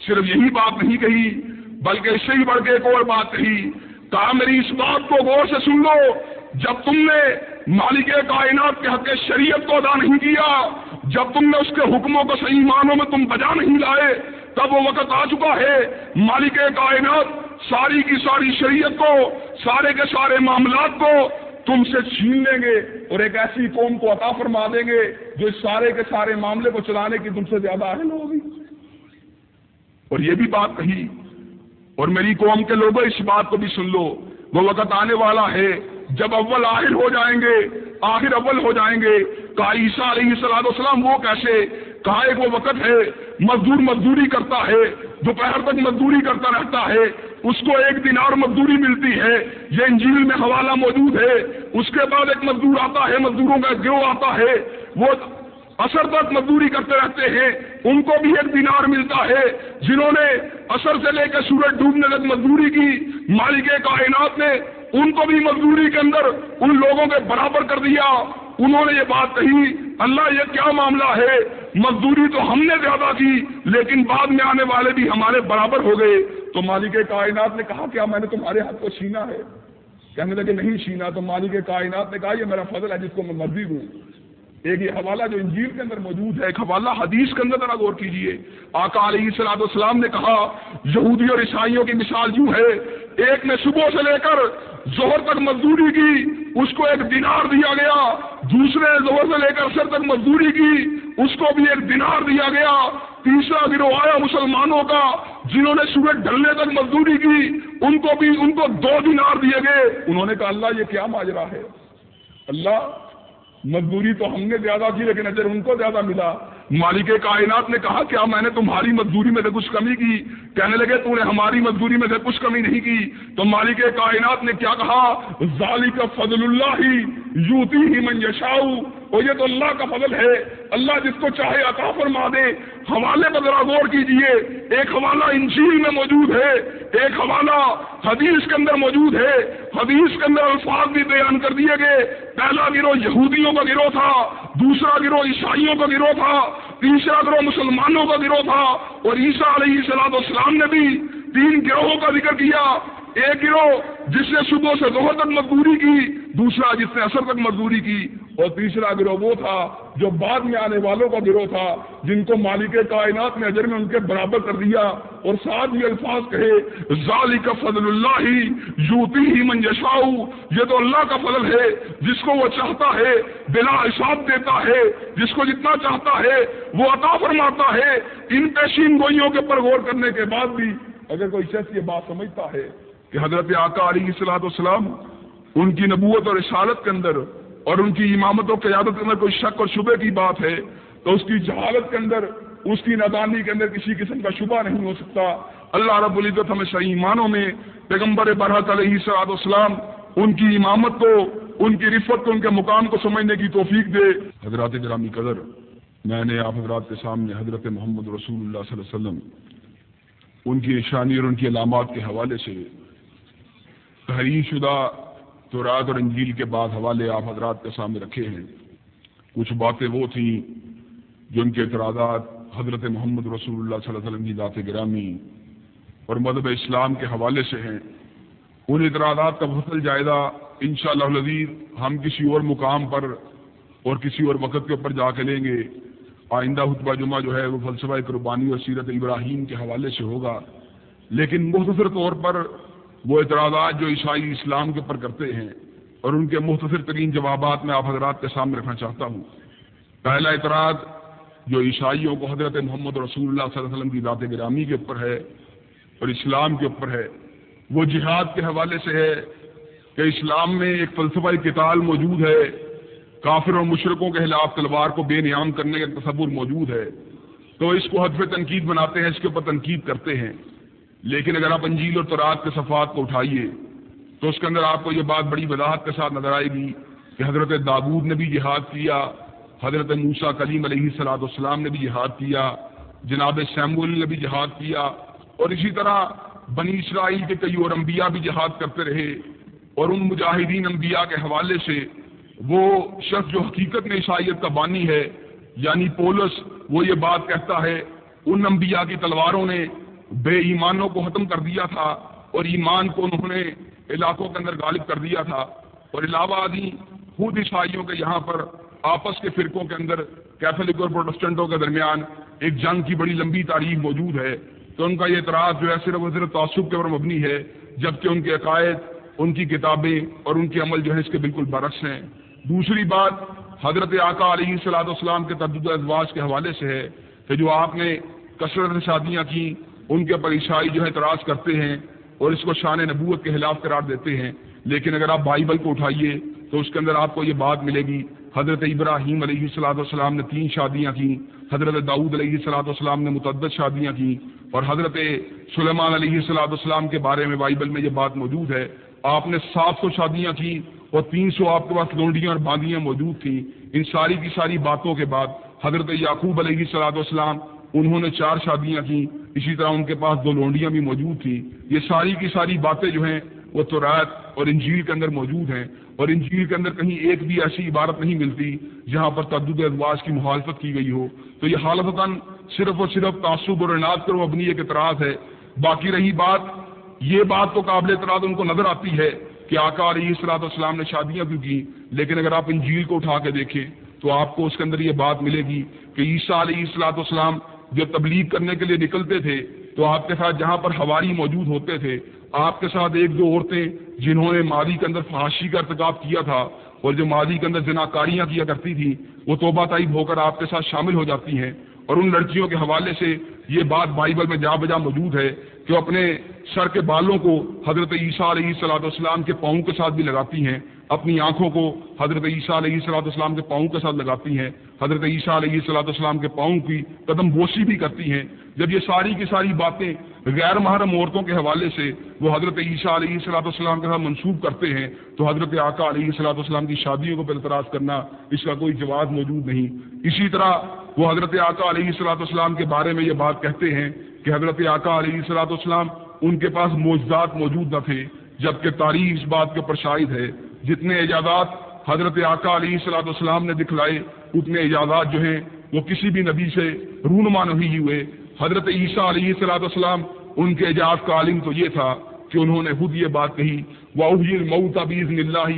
صرف یہی بات نہیں کہی بلکہ اس سے ہی بڑھ کے ایک اور بات کہی، کہا، میری اس بات کو غور سے سن لو، جب تم نے مالک کائنات کے حق شریعت کو ادا نہیں کیا، جب تم نے اس کے حکموں کو صحیح معنوں میں تم بجا نہیں لائے، تب وہ وقت آ چکا ہے، مالک کائنات ساری کی ساری شریعت کو، سارے کے سارے معاملات کو تم سے چھین لیں گے اور ایک ایسی قوم کو عطا فرما دیں گے، جو اس سارے کے سارے معاملے کو چلانے کی تم سے زیادہ اہل ہوگی۔ اور یہ بھی بات کہی اور میری قوم کے لوگوں، اس بات کو بھی سن لو، وہ وقت آنے والا ہے، جب اول آخر ہو جائیں گے، آخر اول ہو جائیں گے۔ کہا عیسیٰ علیہ السلام السلام وہ کیسے؟ کہا ایک وہ وقت ہے، مزدور مزدوری کرتا ہے، دوپہر تک مزدوری کرتا رہتا ہے، اس کو ایک دن اور مزدوری ملتی ہے، یہ انجیل میں حوالہ موجود ہے۔ اس کے بعد ایک مزدور آتا ہے، مزدوروں کا گروہ آتا ہے، وہ اثر تک مزدوری کرتے رہتے ہیں۔ ان کو بھی ایک دینار ملتا ہے۔ جنہوں نے اثر سے لے کے سورج ڈوبنے تک مزدوری کی، مالک کائنات نے ان کو بھی مزدوری کے اندر ان لوگوں کے برابر کر دیا۔ انہوں نے یہ بات کہی، اللہ یہ کیا معاملہ ہے؟ مزدوری تو ہم نے زیادہ کی، لیکن بعد میں آنے والے بھی ہمارے برابر ہو گئے۔ تو مالک کائنات نے کہا، کیا میں نے تمہارے ہاتھ کو چھینا ہے؟ کہنے لگے، نہیں چھینا۔ تو مالک کائنات نے کہا، یہ میرا فضل ہے، جس کو میں مرضی دوں ایک یہ حوالہ جو انجیل کے اندر موجود ہے، ایک حوالہ حدیث کے اندر ذرا غور کیجیے آقا علیہ السلام السلام نے کہا، یہودی اور عیسائیوں کی مثال یوں ہے، ایک نے صبح سے لے کر زہر تک مزدوری کی، اس کو ایک دینار دیا گیا، دوسرے زہر سے لے کر سر تک مزدوری کی، اس کو بھی ایک دینار دیا گیا۔ تیسرا گروہ آیا مسلمانوں کا، جنہوں نے سورج ڈھلنے تک مزدوری کی، ان کو بھی، ان کو دو دینار دیے گئے۔ انہوں نے کہا، اللہ یہ کیا ماجرا ہے؟ اللہ مزدوری تو ہم نے زیادہ کی لیکن اجر ان کو زیادہ ملا۔ مالک کائنات نے کہا کیا میں نے تمہاری مزدوری میں سے کچھ کمی کی؟ کہنے لگے تو نے ہماری مزدوری میں سے کچھ کمی نہیں کی۔ تو مالک کائنات نے کیا کہا؟ ذالک فضل اللہ ہی یوتی ہی من یشاؤ اور یہ تو اللہ کا فضل ہے۔ اللہ جس کو چاہے عطا فرما دے۔ حوالے پر ذرا غور کیجیے۔ ایک حوالہ انجیل میں موجود ہے۔ ایک حوالہ حدیث کے اندر موجود ہے۔ حدیث کے اندر الفاظ بھی بیان کر دیے گئے۔ پہلا گروہ یہودیوں کا گروہ تھا۔ دوسرا گروہ عیسائیوں کا گروہ تھا۔ تیسرا گروہ مسلمانوں کا گروہ تھا۔ اور عیسیٰ علیہ السلام السلام نے بھی تین گروہوں کا ذکر کیا۔ ایک گروہ جس نے صبح سے دوہر تک مزدوری کی، دوسرا جس نے اثر تک مزدوری کی، اور تیسرا گروہ وہ تھا جو بعد میں آنے والوں کا گروہ تھا، جن کو مالک کائنات نے اجر میں ان کے برابر کر دیا، اور ساتھ بھی الفاظ کہے ظالی کا فضل اللہ ہی یوتی ہی من یشاؤ یہ تو اللہ کا فضل ہے، جس کو وہ چاہتا ہے، بلا حساب دیتا ہے، جس کو جتنا چاہتا ہے، وہ عطا فرماتا ہے، ان پیشین گوئیوں کے پر غور کرنے کے بعد بھی اگر کوئی شخص یہ بات سمجھتا ہے کہ حضرت آقا علیہ السلاۃ والسلام ان کی نبوت اور رسالت کے اندر اور ان کی امامت و قیادت کے اندر کوئی شک اور شبے کی بات ہے تو اس کی جہالت کے اندر، اس کی نادانی کے اندر کسی قسم کا شبہ نہیں ہو سکتا۔ اللہ رب العزت ہمیں صحیح ایمانوں میں پیغمبر برحت علیہ صلاحت والسلام ان کی امامت کو، ان کی رفت کو، ان کے مقام کو سمجھنے کی توفیق دے۔ حضرات گرامی قدر، میں نے آپ حضرات کے سامنے حضرت محمد رسول اللہ صلی اللہ علیہ وسلم، ان کی نشانی اور ان کی علامات کے حوالے سے تحریر شدہ تو رات اور انجیل کے بعد حوالے آپ حضرات کے سامنے رکھے ہیں۔ کچھ باتیں وہ تھیں جو ان کے اعتراضات حضرت محمد رسول اللہ صلی اللہ علیہ وسلم کی ذات گرامی اور مذہب اسلام کے حوالے سے ہیں۔ ان اعتراضات کا مفصل جائزہ ان شاء اللہ ہم کسی اور مقام پر اور کسی اور وقت کے اوپر جا کے لیں گے۔ آئندہ خطبہ جمعہ جو ہے وہ فلسفہ قربانی اور سیرت ابراہیم کے حوالے سے ہوگا۔ لیکن مختصر طور پر وہ اعتراضات جو عیسائی اسلام کے اوپر کرتے ہیں اور ان کے مختصر ترین جوابات میں آپ حضرات کے سامنے رکھنا چاہتا ہوں۔ پہلا اعتراض جو عیسائیوں کو حضرت محمد رسول اللہ صلی اللہ علیہ وسلم کی ذات گرامی کے اوپر ہے اور اسلام کے اوپر ہے، وہ جہاد کے حوالے سے ہے کہ اسلام میں ایک فلسفہ کتال موجود ہے۔ کافر اور مشرقوں کے خلاف تلوار کو بے نیام کرنے کا تصور موجود ہے۔ تو اس کو حدف تنقید بناتے ہیں، اس کے اوپر تنقید کرتے ہیں۔ لیکن اگر آپ انجیل اور تورات کے صفات کو اٹھائیے، تو اس کے اندر آپ کو یہ بات بڑی وضاحت کے ساتھ نظر آئے گی کہ حضرت دابود نے بھی جہاد کیا، حضرت موسا کلیم علیہ صلاح السلام نے بھی جہاد کیا، جناب سیمول نے بھی جہاد کیا، اور اسی طرح بنی اسرائیل کے کئی اور انبیاء بھی جہاد کرتے رہے، اور ان مجاہدین انبیاء کے حوالے سے وہ شخص جو حقیقت میں عیسائیت کا بانی ہے یعنی پولس، وہ یہ بات کہتا ہے، ان انبیاء کی تلواروں نے بے ایمانوں کو ختم کر دیا تھا اور ایمان کو انہوں نے علاقوں کے اندر غالب کر دیا تھا۔ اور علاوہ ادی خود عیسائیوں کے یہاں پر آپس کے فرقوں کے اندر کیتھولک اور پروٹسٹنٹوں کے درمیان ایک جنگ کی بڑی لمبی تاریخ موجود ہے۔ تو ان کا یہ اعتراض جو ہے صرف و صرف تعصب کے اوپر مبنی ہے، جبکہ ان کے عقائد، ان کی کتابیں اور ان کے عمل جو ہے اس کے بالکل برعکس ہیں۔ دوسری بات حضرت آقا علیہ صلاح والسلام کے تدد ازواج کے حوالے سے ہے کہ جو آپ نے کثرت شادیاں کی ان کے اوپر عیسائی جو ہے اعتراض کرتے ہیں اور اس کو شان نبوت کے خلاف قرار دیتے ہیں۔ لیکن اگر آپ بائبل کو اٹھائیے تو اس کے اندر آپ کو یہ بات ملے گی، حضرت ابراہیم علیہ صلاح والسلام نے تین شادیاں کی حضرت داؤد علیہ صلاح والسلام نے متعدد شادیاں کی اور حضرت سلیمان علیہ صلاح والسلام کے بارے میں بائبل میں یہ بات موجود ہے۔ آپ نے سات سو شادیاں کی اور تین سو آپ کے پاس لونڈیاں اور باندیاں موجود تھیں۔ ان ساری کی ساری باتوں کے بعد حضرت یعقوب علیہ صلاح والسلام انہوں نے چار شادیاں کی اسی طرح ان کے پاس دو لونڈیاں بھی موجود تھیں۔ یہ ساری کی ساری باتیں جو ہیں، وہ تورات اور انجیل کے اندر موجود ہیں۔ اور انجیل کے اندر کہیں ایک بھی ایسی عبارت نہیں ملتی جہاں پر تدد ادواز کی مخالفت کی گئی ہو۔ تو یہ حالت صرف اور صرف تعصب اور انعد کر اپنی ایک اعتراض ہے۔ باقی رہی بات، یہ بات تو قابل اعتراض ان کو نظر آتی ہے کہ آقا علیہ السلاط والسلام نے شادیاں کیوں کی لیکن اگر آپ انجیل کو اٹھا کے دیکھیں تو آپ کو اس کے اندر یہ بات ملے گی کہ عیسیٰ علیہ السلاط والسلام جو تبلیغ کرنے کے لیے نکلتے تھے، تو آپ کے ساتھ جہاں پر ہواری موجود ہوتے تھے، آپ کے ساتھ ایک دو عورتیں جنہوں نے ماضی کے اندر فحاشی کا ارتکاب کیا تھا، اور جو ماضی کے اندر جناکاریاں کیا کرتی تھی وہ توبہ طائب ہو کر آپ کے ساتھ شامل ہو جاتی ہیں۔ اور ان لڑکیوں کے حوالے سے یہ بات بائبل میں جا بجا موجود ہے کہ وہ اپنے سر کے بالوں کو حضرت عیسیٰ علیہ صلاح والسلام کے پاؤں کے ساتھ بھی لگاتی ہیں۔ اپنی آنکھوں کو حضرت عیسیٰ علیہ صلاح والسلام کے پاؤں کے ساتھ لگاتی ہیں۔ حضرت عیسیٰ علیہ صلاح والسلام کے پاؤں کی قدم بوسی بھی کرتی ہیں۔ جب یہ ساری کی ساری باتیں غیر محرم عورتوں کے حوالے سے وہ حضرت عیسیٰ علیہ السلاۃ والسلام کے ساتھ منسوخ کرتے ہیں، تو حضرت آقا علیہ السلاۃ والسلام کی شادیوں کو اعتراض کرنا اس کا کوئی جواز موجود نہیں۔ اسی طرح وہ حضرت آقا علیہ السلاۃ والسلام کے بارے میں یہ بات کہتے ہیں کہ حضرت آقا علیہ السلاۃ والسلام ان کے پاس موجودات موجود نہ تھے، جبکہ تاریخ اس بات کے پرشاہد ہے۔ جتنے ایجادات حضرت آقا علیہ السلاۃ والسلام نے دکھلائے، اتنے ایجادات جو ہیں، وہ کسی بھی نبی سے رونما نہیں ہوئے۔ حضرت عیسیٰ علیہ السلاۃ والسلام، ان کے اعجاز کا عالم تو یہ تھا کہ انہوں نے خود یہ بات کہی وہ مئو بیزن اللہ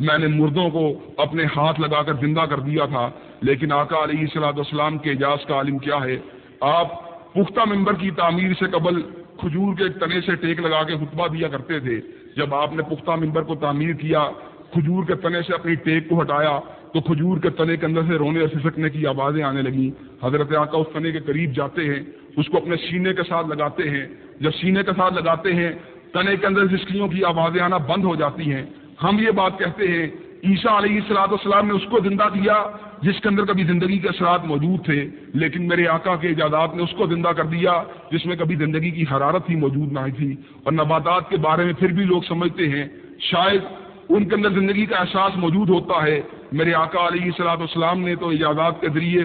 میں نے مردوں کو اپنے ہاتھ لگا کر زندہ کر دیا تھا۔ لیکن آقا علیہ السلاۃ والسلام کے اعجاز کا عالم کیا ہے؟ آپ پختہ ممبر کی تعمیر سے قبل کھجور کے تنے سے ٹیک لگا کے خطبہ دیا کرتے تھے۔ جب آپ نے پختہ ممبر کو تعمیر کیا کھجور کے تنے سے اپنی ٹیک کو ہٹایا تو کھجور کے تنے کے اندر سے رونے اور سسکنے کی آوازیں آنے لگیں۔ حضرت آقا اس تنے کے قریب جاتے ہیں، اس کو اپنے سینے کے ساتھ لگاتے ہیں۔ جب سینے کے ساتھ لگاتے ہیں، تنے کے اندر سسکیوں کی آوازیں آنا بند ہو جاتی ہیں۔ ہم یہ بات کہتے ہیں، عیسیٰ علیہ السلاط والسلام نے اس کو زندہ کیا جس کے اندر کبھی زندگی کے اثرات موجود تھے، لیکن میرے آقا کے ایجادات نے اس کو زندہ کر دیا جس میں کبھی زندگی کی حرارت ہی موجود نہ تھی۔ اور نباتات کے بارے میں پھر بھی لوگ سمجھتے ہیں، شاید ان کے اندر زندگی کا احساس موجود ہوتا ہے۔ میرے آقا علیہ السلاط والسلام نے تو ایجادات کے ذریعے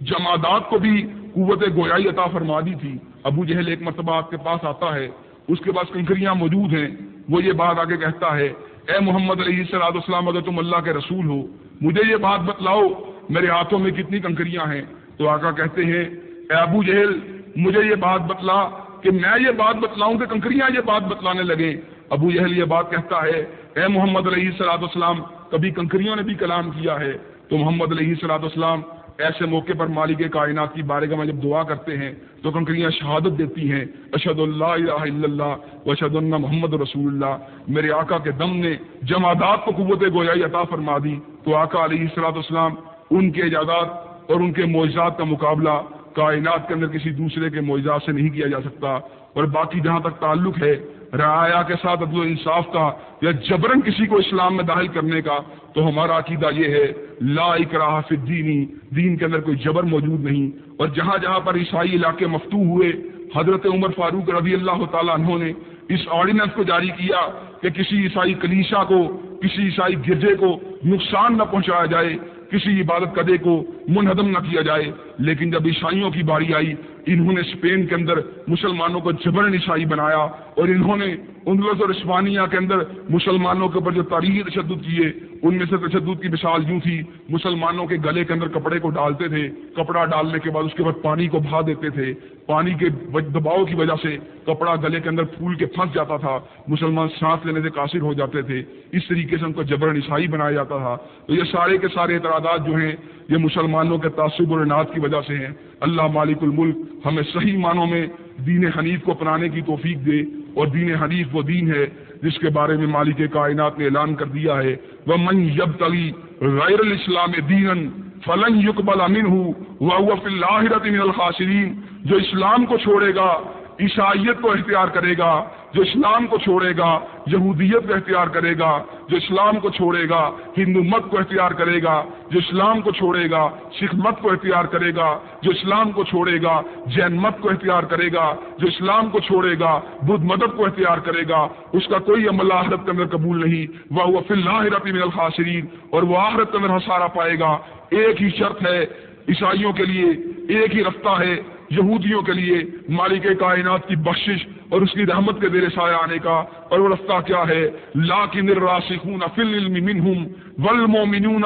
جمادات کو بھی قوت گویائی عطا فرما دی تھی۔ ابو جہل ایک مرتبہ آپ کے پاس آتا ہے۔ اس کے پاس کنکریاں موجود ہیں۔ وہ یہ بات آگے کہتا ہے، اے محمد علیہ السلاط والسلام، اگر تم اللہ کے رسول ہو، مجھے یہ بات بتلاؤ، میرے ہاتھوں میں کتنی کنکریاں ہیں؟ تو آقا کہتے ہیں، اے ابو جہل، مجھے یہ بات بتلا کہ میں یہ بات بتلاؤں کہ کنکریاں یہ بات بتلانے لگے ابو جہل یہ بات کہتا ہے، اے محمد علیہ السلاط والسلام، کبھی کنکریوں نے بھی کلام کیا ہے۔ تو محمد علیہ السلاط والسلام ایسے موقع پر مالک کائنات کی بارے میں جب دعا کرتے ہیں، تو کنکریاں شہادت دیتی ہیں۔ اشد اللہ الہ الا اللہ اشد اللہ محمد رسول اللہ۔ میرے آقا کے دم نے جمادات کو قوت گویائی عطا فرما دی۔ تو آقا علیہ السلاط اسلام ان کے ایجادات اور ان کے معجزات کا مقابلہ کائنات کے اندر کسی دوسرے کے معجزات سے نہیں کیا جا سکتا۔ اور باقی جہاں تک تعلق ہے رعایا کے ساتھ عدل و انصاف کا یا جبرن کسی کو اسلام میں داخل کرنے کا، تو ہمارا عقیدہ یہ ہے، لا اکراہ فی الدینی دین کے اندر کوئی جبر موجود نہیں۔ اور جہاں جہاں پر عیسائی علاقے مفتو ہوئے، حضرت عمر فاروق رضی اللہ تعالیٰ عنہ نے اس آرڈیننس کو جاری کیا کہ کسی عیسائی کلیشا کو، کسی عیسائی گرجے کو نقصان نہ پہنچایا جائے، کسی عبادت کدے کو منہدم نہ کیا جائے۔ لیکن جب عیسائیوں کی باری آئی انہوں نے اسپین کے اندر مسلمانوں کو جبرن عیسائی بنایا اور انہوں نے اندلس اور اسپانیہ کے اندر مسلمانوں کے اوپر جو تاریخی تشدد کیے ان میں سے تشدد کی مثال یوں تھی، مسلمانوں کے گلے کے اندر کپڑے کو ڈالتے تھے، کپڑا ڈالنے کے بعد اس کے بعد پانی کو بہا دیتے تھے، پانی کے دباؤ کی وجہ سے کپڑا گلے کے اندر پھول کے پھنس جاتا تھا، مسلمان سانس لینے سے قاصر ہو جاتے تھے، اس طریقے سے ان کو جبرن عیسائی بنایا جاتا تھا۔ تو یہ سارے کے سارے اعتراضات جو ہیں یہ مسلمانوں کے تعصب اور انعد کی وجہ سے ہیں۔ اللہ مالک الملک ہمیں صحیح معنوں میں دین حنیف کو اپنانے کی توفیق دے اور دین حنیف وہ دین ہے جس کے بارے میں مالک کائنات نے اعلان کر دیا ہے۔ وہ من یب تلی غیر الاسلام دین فلن یقبل امین ہوں وہ فلاحرت من الخاصرین جو اسلام کو چھوڑے گا عیسائیت کو اختیار کرے گا، جو اسلام کو چھوڑے گا، یہودیت کو اختیار کرے گا، جو اسلام کو چھوڑے گا، ہندو مت کو اختیار کرے گا، جو اسلام کو چھوڑے گا، سکھ مت کو اختیار کرے گا، جو اسلام کو چھوڑے گا، جین مت کو اختیار کرے گا، جو اسلام کو چھوڑے گا، بدھ مدد کو اختیار کرے گا، اس کا کوئی عمل آحرت کے اندر قبول نہیں۔ وہ فی اللہ من الخاصرین اور وہ آحرت کے اندر ہسارا پائے گا۔ ایک ہی شرط ہے عیسائیوں کے لیے، ایک ہی رفتہ ہے۔ یہودیوں کے لیے مالک کائنات کی بخشش اور اس کی رحمت کے دیر سایہ آنے کا اور وہ رفتہ کیا ہے۔ لاکن الراسخون فی العلم منہم والمؤمنون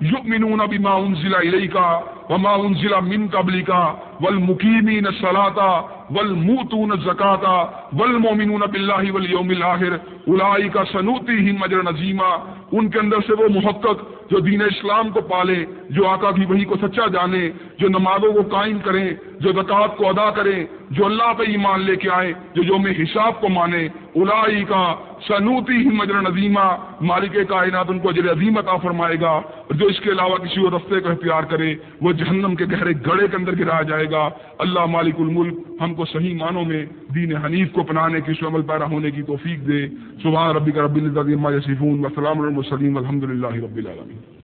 یؤمنون بما انزل الیکا وما انزل من قبلک والمقیمین الصلاة والموتون الزکاة والمؤمنون باللہ والیوم الاخر اولئک سنؤتیہم اجرا عظیما ان کے اندر سے وہ محقق جو دین اسلام کو پالے، جو آقا کی وہی کو سچا جانے، جو نمازوں کو قائم کریں، جو زکوٰۃ کو ادا کریں، جو اللہ پہ ایمان لے کے آئے جو یوم حساب کو مانے الائی کا سنوتی ہی مجر نظیمہ، مالک کائنات ان کو اجر عظیم عطا فرمائے گا اور جو اس کے علاوہ کسی اور رستے کو اختیار کرے، وہ جہنم کے گہرے گڑے کے اندر گرایا جائے گا۔ اللہ مالک الملک ہم کو صحیح معنوں میں دین حنیف کو اپنانے کی عمل پیرا ہونے کی توفیق دے۔ سبحان ربی کا رب العظیم وسلام السلیم الحمد للہ رب العالمین۔